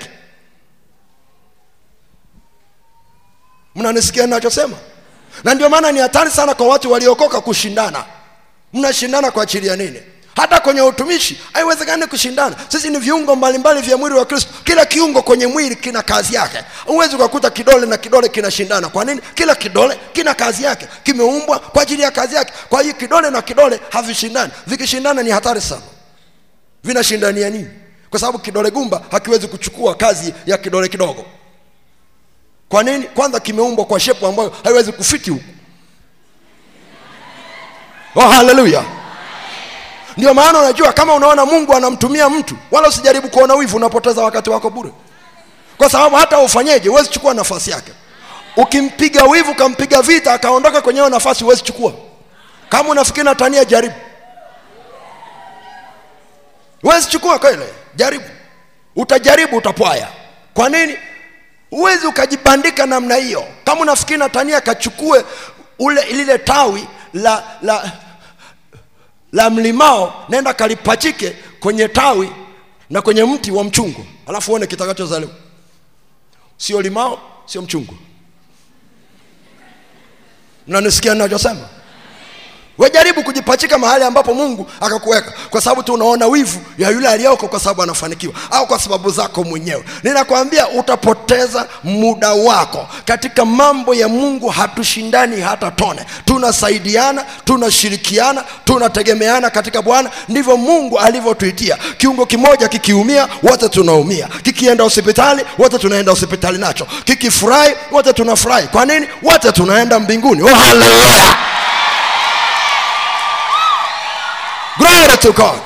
A: Mnanisikia ninachosema na ndio maana ni hatari sana kwa watu waliokoka kushindana. Mnashindana kwa ajili ya nini? Hata kwenye utumishi haiwezekani kushindana. Sisi ni viungo mbalimbali vya mwili wa kristo. Kila kiungo kwenye mwili kina kazi yake. Huwezi ukakuta kidole na kidole kinashindana. Kwa nini? Kila kidole kina kazi yake. Kimeumbwa kwa ajili ya kazi yake. Kwa hiyo kidole na kidole havishindani. Vikishindana ni hatari sana. Vinashindania nini? Kwa sababu kidole gumba hakiwezi kuchukua kazi ya kidole kidogo kwa nini? Kwanza kimeumbwa kwa shepu ambayo haiwezi kufiti huku. Oh, haleluya ndio maana unajua kama unaona mungu anamtumia mtu wala usijaribu kuona wivu unapoteza wakati wako bure. Kwa sababu hata ufanyeje huwezi chukua nafasi yake. Ukimpiga wivu ukampiga vita akaondoka kwenye hiyo nafasi huwezi chukua. Kama unafikiri natania jaribu. Huwezi chukua kwele jaribu. Utajaribu utapwaya. Kwa nini huwezi ukajibandika namna hiyo. Kama unafikiri natania kachukue ule lile tawi la la la mlimao naenda kalipachike kwenye tawi na kwenye mti wa mchungu. Alafu uone kitakachozaliwa. Sio limao sio mchungwa mnanisikia ninachosema wejaribu kujipachika mahali ambapo mungu akakuweka kwa sababu tu unaona wivu ya yule aliyoko kwa sababu anafanikiwa au kwa sababu zako mwenyewe. Ninakwambia utapoteza muda wako. Katika mambo ya mungu hatushindani hata tone. Tunasaidiana tunashirikiana tunategemeana katika bwana. Ndivyo mungu alivyotuitia. Kiungo kimoja kikiumia wote tunaumia. Kikienda hospitali wote tunaenda hospitali nacho. Kikifurahi wote tunafurahi. Kwa nini? Wote tunaenda mbinguni. Oh, haleluya to god. Amen.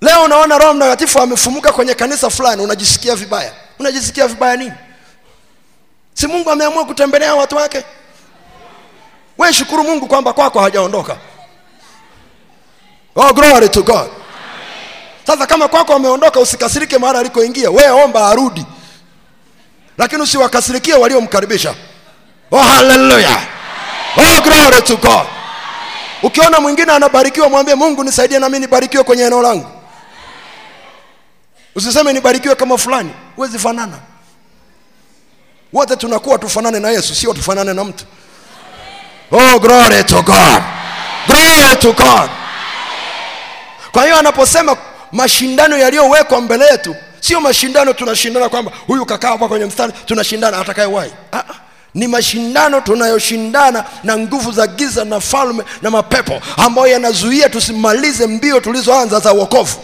A: leo unaona roho mtakatifu amefumuka kwenye kanisa fulani unajisikia vibaya. Unajisikia vibaya nini? Si mungu ameamua kutembelea watu wake? We shukuru mungu kwamba kwako hajaondoka. Oh glory to god. Sasa kama kwako ameondoka usikasirike mahali alikoingia. We omba arudi. Lakini usiwakasirikie waliomkaribisha. Oh haleluya oh glory to god ukiona mwingine anabarikiwa mwambie mungu nisaidie nami nibarikiwe kwenye eneo langu. Usiseme nibarikiwe kama fulani huwezi fanana. Wote tunakuwa tufanane na yesu sio tufanane na mtu. Oh glory to god. Glory to god. Kwa hiyo anaposema mashindano yaliyowekwa mbele yetu sio mashindano tunashindana kwamba huyu kakaa hapa kwenye mstari tunashindana atakayewahi. Ah, ah ni mashindano tunayoshindana na nguvu za giza na falme na mapepo ambayo yanazuia tusimalize mbio tulizoanza za uokovu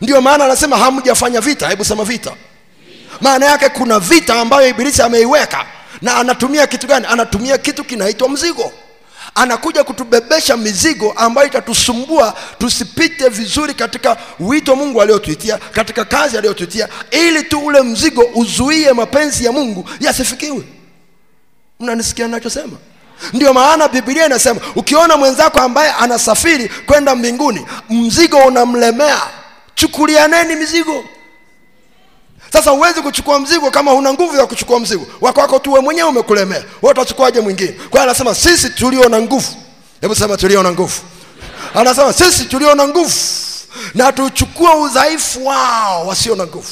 A: ndiyo maana anasema hamjafanya vita hebu sema vita. Maana yake kuna vita ambayo ibilisi ameiweka na anatumia kitu gani? Anatumia kitu kinaitwa mzigo anakuja kutubebesha mizigo ambayo itatusumbua tusipite vizuri katika wito mungu aliyotuitia katika kazi aliyotuitia ili tu ule mzigo uzuie mapenzi ya mungu yasifikiwe. Mnanisikia nachosema ndio maana bibilia inasema ukiona mwenzako ambaye anasafiri kwenda mbinguni mzigo unamlemea. Chukulianeni mizigo sasa huwezi kuchukua mzigo kama huna nguvu ya kuchukua mzigo. Wako wako tu wewe mwenyewe umekulemea. Wewe utachukuaje mwingine? Kwa hiyo anasema sisi tulio na nguvu. Hebu sema tulio na nguvu. Anasema sisi tulio na nguvu na tuchukue udhaifu wao wasio na nguvu.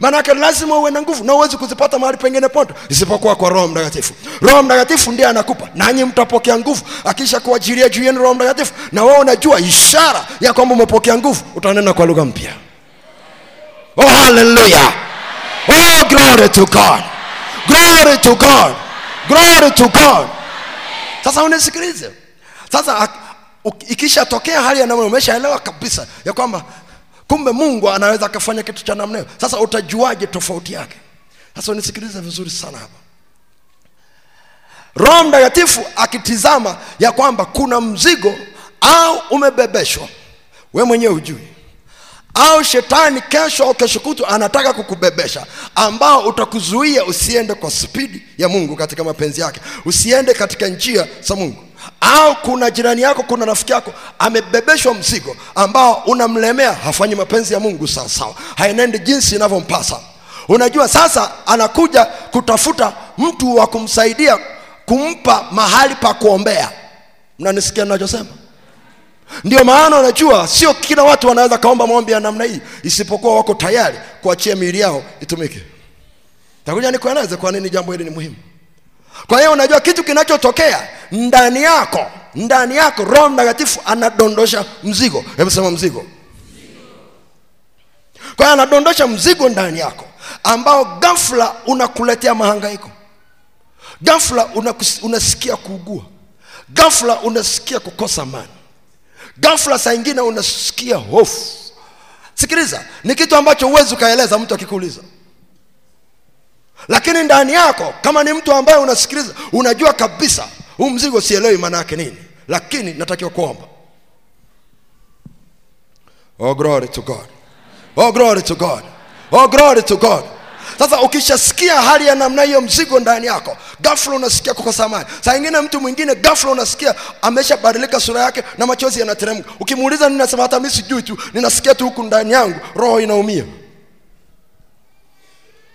A: Maanake lazima uwe na nguvu na uwezi kuzipata mahali pengine pote isipokuwa kwa roho mtakatifu. Roho mtakatifu ndiye anakupa. Nanyi mtapokea nguvu. Akisha kuajiria juu yenu roho mtakatifu na wewe unajua ishara ya kwamba umepokea nguvu utanena kwa lugha mpya. Oh haleluya Oh, glory to God. Glory to God. Glory to God. Sasa unisikilize. Sasa ikishatokea hali ya namna umeshaelewa kabisa ya kwamba kumbe mungu anaweza akafanya kitu cha namna hiyo sasa utajuaje tofauti yake sasa unisikilize vizuri sana hapa roho mtakatifu akitizama ya kwamba kuna mzigo au umebebeshwa we mwenyewe hujui au shetani kesho au kesho kutu anataka kukubebesha ambao utakuzuia usiende kwa spidi ya mungu katika mapenzi yake usiende katika njia za mungu. Au kuna jirani yako kuna rafiki yako amebebeshwa mzigo ambao unamlemea hafanyi mapenzi ya mungu sawasawa haenendi jinsi inavyompasa. Unajua sasa anakuja kutafuta mtu wa kumsaidia kumpa mahali pa kuombea. Mnanisikia ninachosema ndio maana unajua sio kila watu wanaweza kaomba maombi ya namna hii isipokuwa wako tayari kuachia miili yao itumike. Takuja nikueleze kwa nini jambo hili ni muhimu. Kwa hiyo unajua kitu kinachotokea ndani yako ndani yako roho mtakatifu anadondosha mzigo. Hebu sema mzigo. Kwa hiyo anadondosha mzigo ndani yako ambao ghafla unakuletea mahangaiko. Ghafla unasikia kuugua. Ghafla unasikia kukosa amani ghafla saa ingine unasikia hofu. Sikiliza ni kitu ambacho huwezi ukaeleza mtu akikuuliza. Lakini ndani yako kama ni mtu ambaye unasikiliza unajua kabisa huu mzigo sielewi maana yake nini. Lakini natakiwa kuomba. Oh glory to god. Oh glory to god. Oh glory to god sasa ukishasikia hali ya namna hiyo mzigo ndani yako ghafla unasikia kukosamani saa ingine mtu mwingine ghafla unasikia ameshabadilika sura yake na machozi yanateremka. Ukimuuliza nini nasema hata mi sijui tu ninasikia tu huku ndani yangu roho inaumia.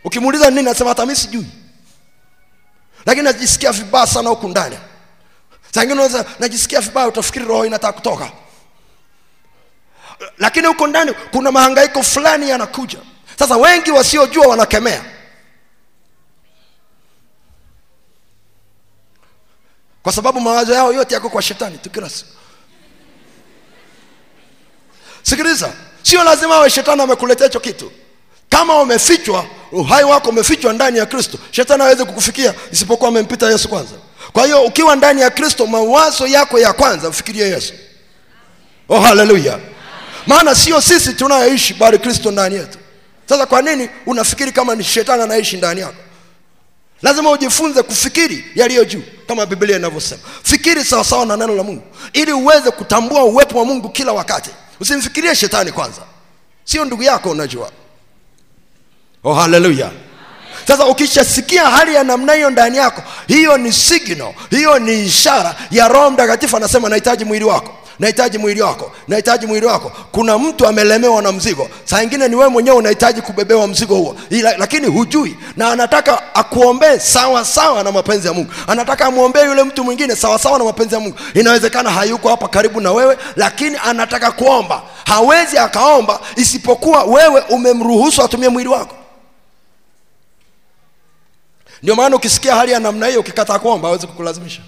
A: Ukimuuliza nini nasema hata mi sijui. Lakini najisikia vibaya sana huku ndani. Saa ingine unaweza najisikia vibaya utafikiri roho inataka kutoka. Lakini huko ndani kuna mahangaiko fulani yanakuja sasa wengi wasiojua wanakemea. Kwa sababu mawazo yao yote yako kwa shetani tu kila siku. Sikiliza sio lazima awe shetani amekuletea hicho kitu. Kama umefichwa uhai wako umefichwa ndani ya kristo shetani aweze kukufikia isipokuwa amempita yesu kwanza. Kwa hiyo ukiwa ndani ya kristo mawazo yako ya kwanza mfikirie yesu. Oh haleluya maana sio sisi tunayoishi bali kristo ndani yetu sasa kwa nini unafikiri kama ni shetani anaishi ndani yako? Lazima ujifunze kufikiri yaliyo juu kama biblia inavyosema. Fikiri sawasawa na neno la mungu ili uweze kutambua uwepo wa mungu kila wakati. Usimfikirie shetani kwanza. Sio ndugu yako unajua. Oh haleluya sasa ukishasikia hali ya namna hiyo ndani yako hiyo ni signal hiyo ni ishara ya roho mtakatifu anasema nahitaji mwili wako nahitaji mwili wako. Nahitaji mwili wako. Kuna mtu amelemewa na mzigo. Saa ingine ni wewe mwenyewe unahitaji kubebewa mzigo huo. Ila, lakini hujui. Na anataka akuombee sawa sawa na mapenzi ya mungu. Anataka amwombee yule mtu mwingine sawa sawa na mapenzi ya mungu. Inawezekana hayuko hapa karibu na wewe lakini anataka kuomba. Hawezi akaomba isipokuwa wewe umemruhusu atumie mwili wako. Ndio maana ukisikia hali ya namna hiyo ukikataa kuomba hawezi kukulazimisha.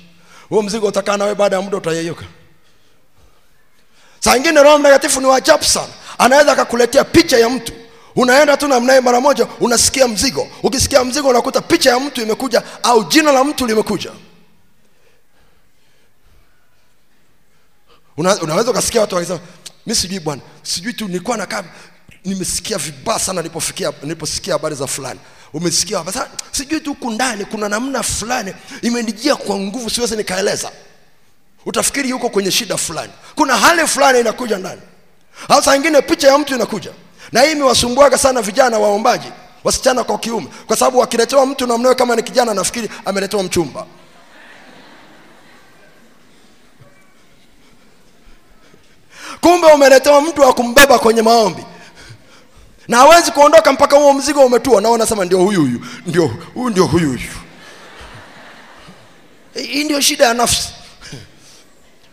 A: Huo mzigo utakaa nawe baada ya muda utayeyuka saa ingine roho mtakatifu ni wajabu sana. Anaweza akakuletea picha ya mtu. Unaenda tu namnaye mara moja unasikia mzigo. Ukisikia mzigo unakuta picha ya mtu imekuja au jina la mtu limekuja. Una, unaweza ukasikia watu wakisema mi sijui bwana sijui tu nilikuwa nakaa nimesikia vibaya sana nilipofikia niliposikia habari za fulani. Umesikia sijui tu huku ndani kuna namna fulani imenijia kwa nguvu siwezi nikaeleza utafikiri yuko kwenye shida fulani. Kuna hali fulani inakuja ndani. Hasa ingine picha ya mtu inakuja. Na hii imewasumbuaga sana vijana waombaji wasichana kwa kiume. Kwa sababu wakiletewa mtu na namnawe kama ni kijana nafikiri ameletewa mchumba. Kumbe umeletewa mtu wa kumbeba kwenye maombi. Na hawezi kuondoka mpaka huo mzigo umetua. Na wanasema ndio huyu huyu. Ndio huyu ndio huyu huyu. Hii ndio shida ya nafsi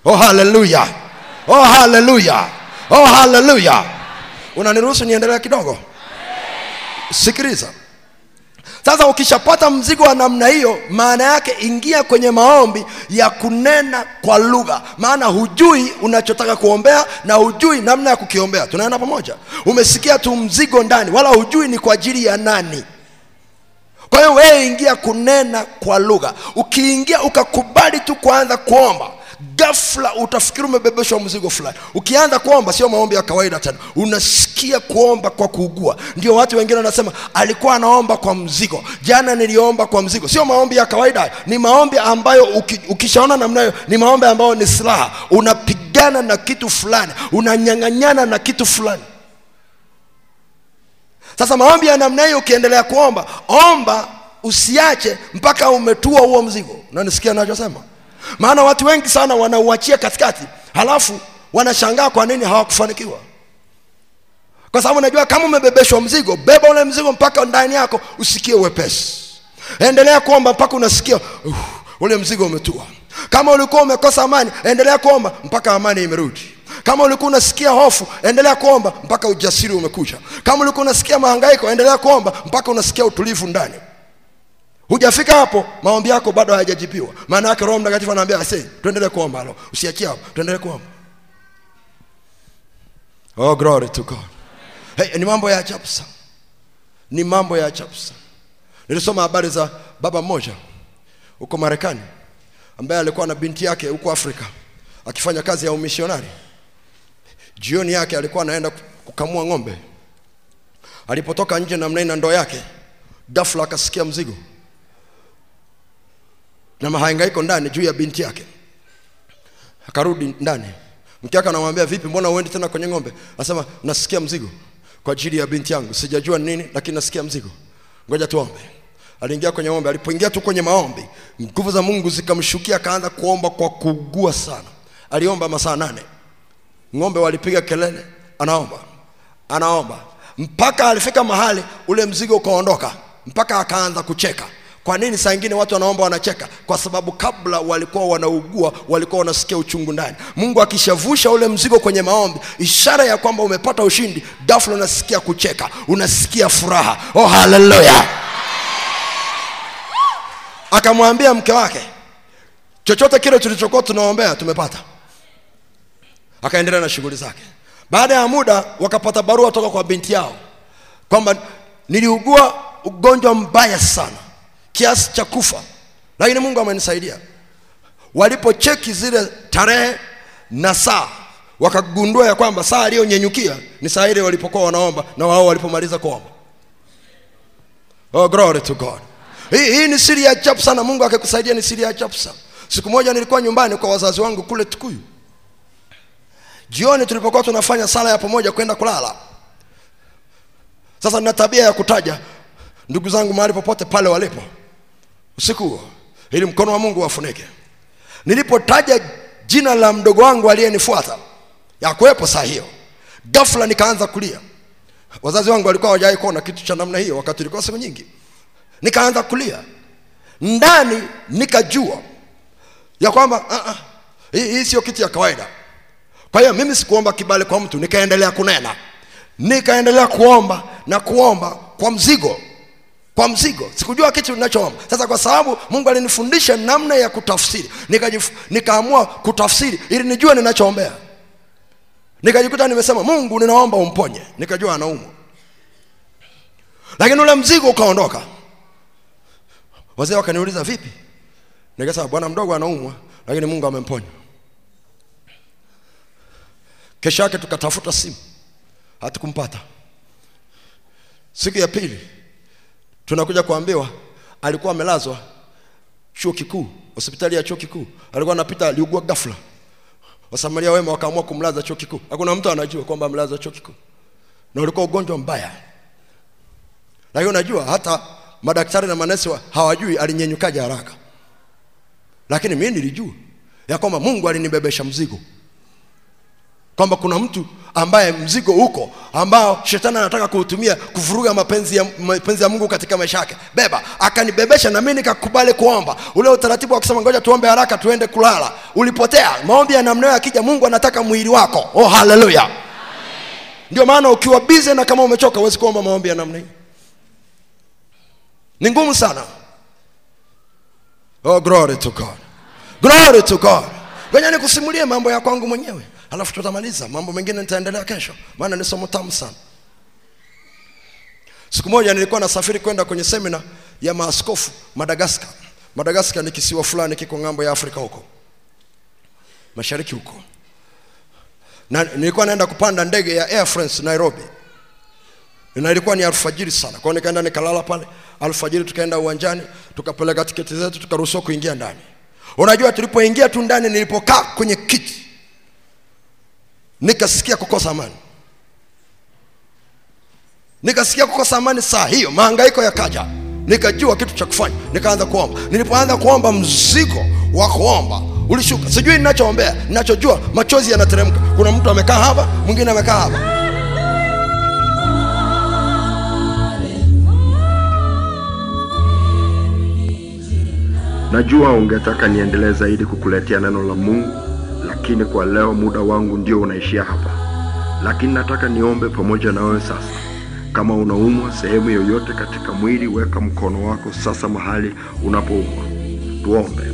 A: oh haleluya oh haleluya oh haleluya unaniruhusu niendelee kidogo? Sikiliza. Sasa ukishapata mzigo wa namna hiyo maana yake ingia kwenye maombi ya kunena kwa lugha. Maana hujui unachotaka kuombea na hujui namna ya kukiombea. Tunaenda pamoja. Umesikia tu mzigo ndani wala hujui ni kwa ajili ya nani. Kwa hiyo wewe ingia kunena kwa lugha. Ukiingia ukakubali tu kuanza kuomba ghafla utafikiri umebebeshwa mzigo fulani. Ukianza kuomba sio maombi ya kawaida tena. Unasikia kuomba kwa kuugua. Ndio watu wengine wanasema alikuwa anaomba kwa mzigo. Jana niliomba kwa mzigo. Sio maombi ya kawaida. Ni maombi ambayo uki, ukishaona namna hiyo ni maombi ambayo ni silaha. Unapigana na kitu fulani. Unanyang'anyana na kitu fulani. Sasa maombi ya namna hiyo ukiendelea kuomba omba usiache mpaka umetua huo mzigo. Unanisikia nachosema maana watu wengi sana wanauachia katikati halafu wanashangaa kwa nini hawakufanikiwa. Kwa sababu najua kama umebebeshwa mzigo beba ule mzigo mpaka ndani yako usikie wepesi. Endelea kuomba mpaka unasikia uh, ule mzigo umetua. Kama ulikuwa umekosa amani endelea kuomba mpaka amani imerudi. Kama ulikuwa unasikia hofu endelea kuomba mpaka ujasiri umekuja. Kama ulikuwa unasikia mahangaiko endelea kuomba mpaka unasikia utulivu ndani hujafika hapo maombi yako bado hayajajibiwa. Maana yake roho mtakatifu anaambia ase tuendelee kuomba lo usiachie hapo tuendelee kuomba. Oh glory to god. Hey, ni mambo ya ajabu sana. Ni mambo ya ajabu sana. Nilisoma habari za baba mmoja huko marekani ambaye alikuwa na binti yake huko afrika akifanya kazi ya umishonari jioni yake alikuwa anaenda kukamua ng'ombe. Alipotoka nje namna na ndoo yake ghafla akasikia mzigo na mahangaiko ndani juu ya binti yake. Akarudi ndani. Mke wake anamwambia vipi mbona uendi tena kwenye ng'ombe? Anasema nasikia mzigo kwa ajili ya binti yangu. Sijajua ni nini lakini nasikia mzigo. Ngoja tuombe. Aliingia kwenye ombi alipoingia tu kwenye maombi nguvu za mungu zikamshukia akaanza kuomba kwa kuugua sana. Aliomba masaa nane. Ng'ombe walipiga kelele. Anaomba. Anaomba. Mpaka alifika mahali ule mzigo ukaondoka. Mpaka akaanza kucheka kwa nini saa ingine watu wanaomba wanacheka? Kwa sababu kabla walikuwa wanaugua walikuwa wanasikia uchungu ndani. Mungu akishavusha ule mzigo kwenye maombi ishara ya kwamba umepata ushindi ghafla unasikia kucheka unasikia furaha. Oh haleluya! Akamwambia mke wake chochote kile tulichokuwa tunaombea tumepata. Akaendelea na shughuli zake. Baada ya muda wakapata barua toka kwa binti yao kwamba niliugua ugonjwa mbaya sana kiasi cha kufa. Lakini mungu amenisaidia. Walipocheki zile tarehe na saa wakagundua ya kwamba saa aliyonyenyukia ni saa ile walipokuwa wanaomba na wao walipomaliza kuomba. Oh, glory to god. Hii, hii ni siri ya ajabu sana. Mungu akikusaidia ni siri ya ajabu sana. Siku moja nilikuwa nyumbani kwa wazazi wangu kule tukuyu. Jioni tulipokuwa tunafanya sala ya pamoja kwenda kulala. Sasa nina tabia ya kutaja ndugu zangu mahali popote pale walipo usiku huo ili mkono wa mungu wafunike nilipotaja jina la mdogo wangu aliyenifuata ya kuwepo saa hiyo ghafla nikaanza kulia. Wazazi wangu walikuwa hawajawai kuona kitu cha namna hiyo wakati ulikuwa siku nyingi. Nikaanza kulia. Ndani nikajua ya kwamba uh, hii, hii sio kitu ya kawaida. Kwa hiyo mimi sikuomba kibali kwa mtu nikaendelea kunena. Nikaendelea kuomba na kuomba kwa mzigo kwa mzigo. Sikujua kitu ninachoomba. Sasa kwa sababu mungu alinifundisha namna ya kutafsiri nikajif, nikaamua kutafsiri ili nijue ninachoombea. Nikajikuta nimesema mungu ninaomba umponye. Nikajua anaumwa. Lakini ule mzigo ukaondoka. Wazee wakaniuliza vipi? Nikasema bwana mdogo anaumwa lakini mungu amemponya. Kesho yake tukatafuta simu. Hatukumpata. Siku ya pili tunakuja kuambiwa alikuwa amelazwa chuo kikuu hospitali ya chuo kikuu. Alikuwa anapita aliugua ghafla. Wasamaria wema wakaamua kumlaza chuo kikuu. Hakuna mtu anajua kwamba amelazwa chuo kikuu. Na ulikuwa ugonjwa mbaya. Lakini unajua hata madaktari na manesi hawajui alinyenyukaje haraka. Lakini mimi nilijua ya kwamba mungu alinibebesha mzigo kwamba kuna mtu ambaye mzigo huko ambao shetani anataka kuutumia kuvuruga mapenzi ya, mapenzi ya mungu katika maisha yake. Beba akanibebesha na mimi nikakubali kuomba. Ule utaratibu wa kusema ngoja tuombe haraka tuende kulala ulipotea. Maombi ya namna hiyo akija mungu anataka mwili wako. Oh haleluya. Ndio maana ukiwa bize na kama umechoka huwezi kuomba maombi ya namna hii. Ni ngumu sana. Oh glory to god. Glory to god. Ngoja nikusimulie mambo ya kwangu mwenyewe alafu tutamaliza. Mambo mengine nitaendelea kesho. Maana ni somo tamu sana. Siku moja nilikuwa nasafiri kwenda kwenye semina ya maaskofu madagaskar. Madagaskar ni kisiwa fulani kiko ng'ambo ya afrika huko.
B: Mashariki huko. Na nilikuwa naenda kupanda ndege ya Air France Nairobi. Na ilikuwa ni alfajiri sana. Kwao nikaenda nikalala pale. Alfajiri tukaenda uwanjani tukapeleka tiketi zetu tukaruhusiwa kuingia ndani. Unajua tulipoingia tu ndani nilipokaa kwenye kiti nikasikia kukosa amani. Nikasikia kukosa amani saa hiyo mahangaiko yakaja. Nikajua kitu cha kufanya. Nikaanza kuomba. Nilipoanza kuomba mzigo wa kuomba ulishuka. Sijui ninachoombea ninachojua machozi yanateremka. Kuna mtu amekaa hapa mwingine amekaa hapa.
A: Najua ungetaka niendelee zaidi kukuletea neno la Mungu, lakini kwa leo muda wangu ndio unaishia hapa. Lakini nataka niombe pamoja na wewe sasa. Kama unaumwa sehemu yoyote katika mwili, weka mkono wako sasa mahali unapoumwa. Tuombe.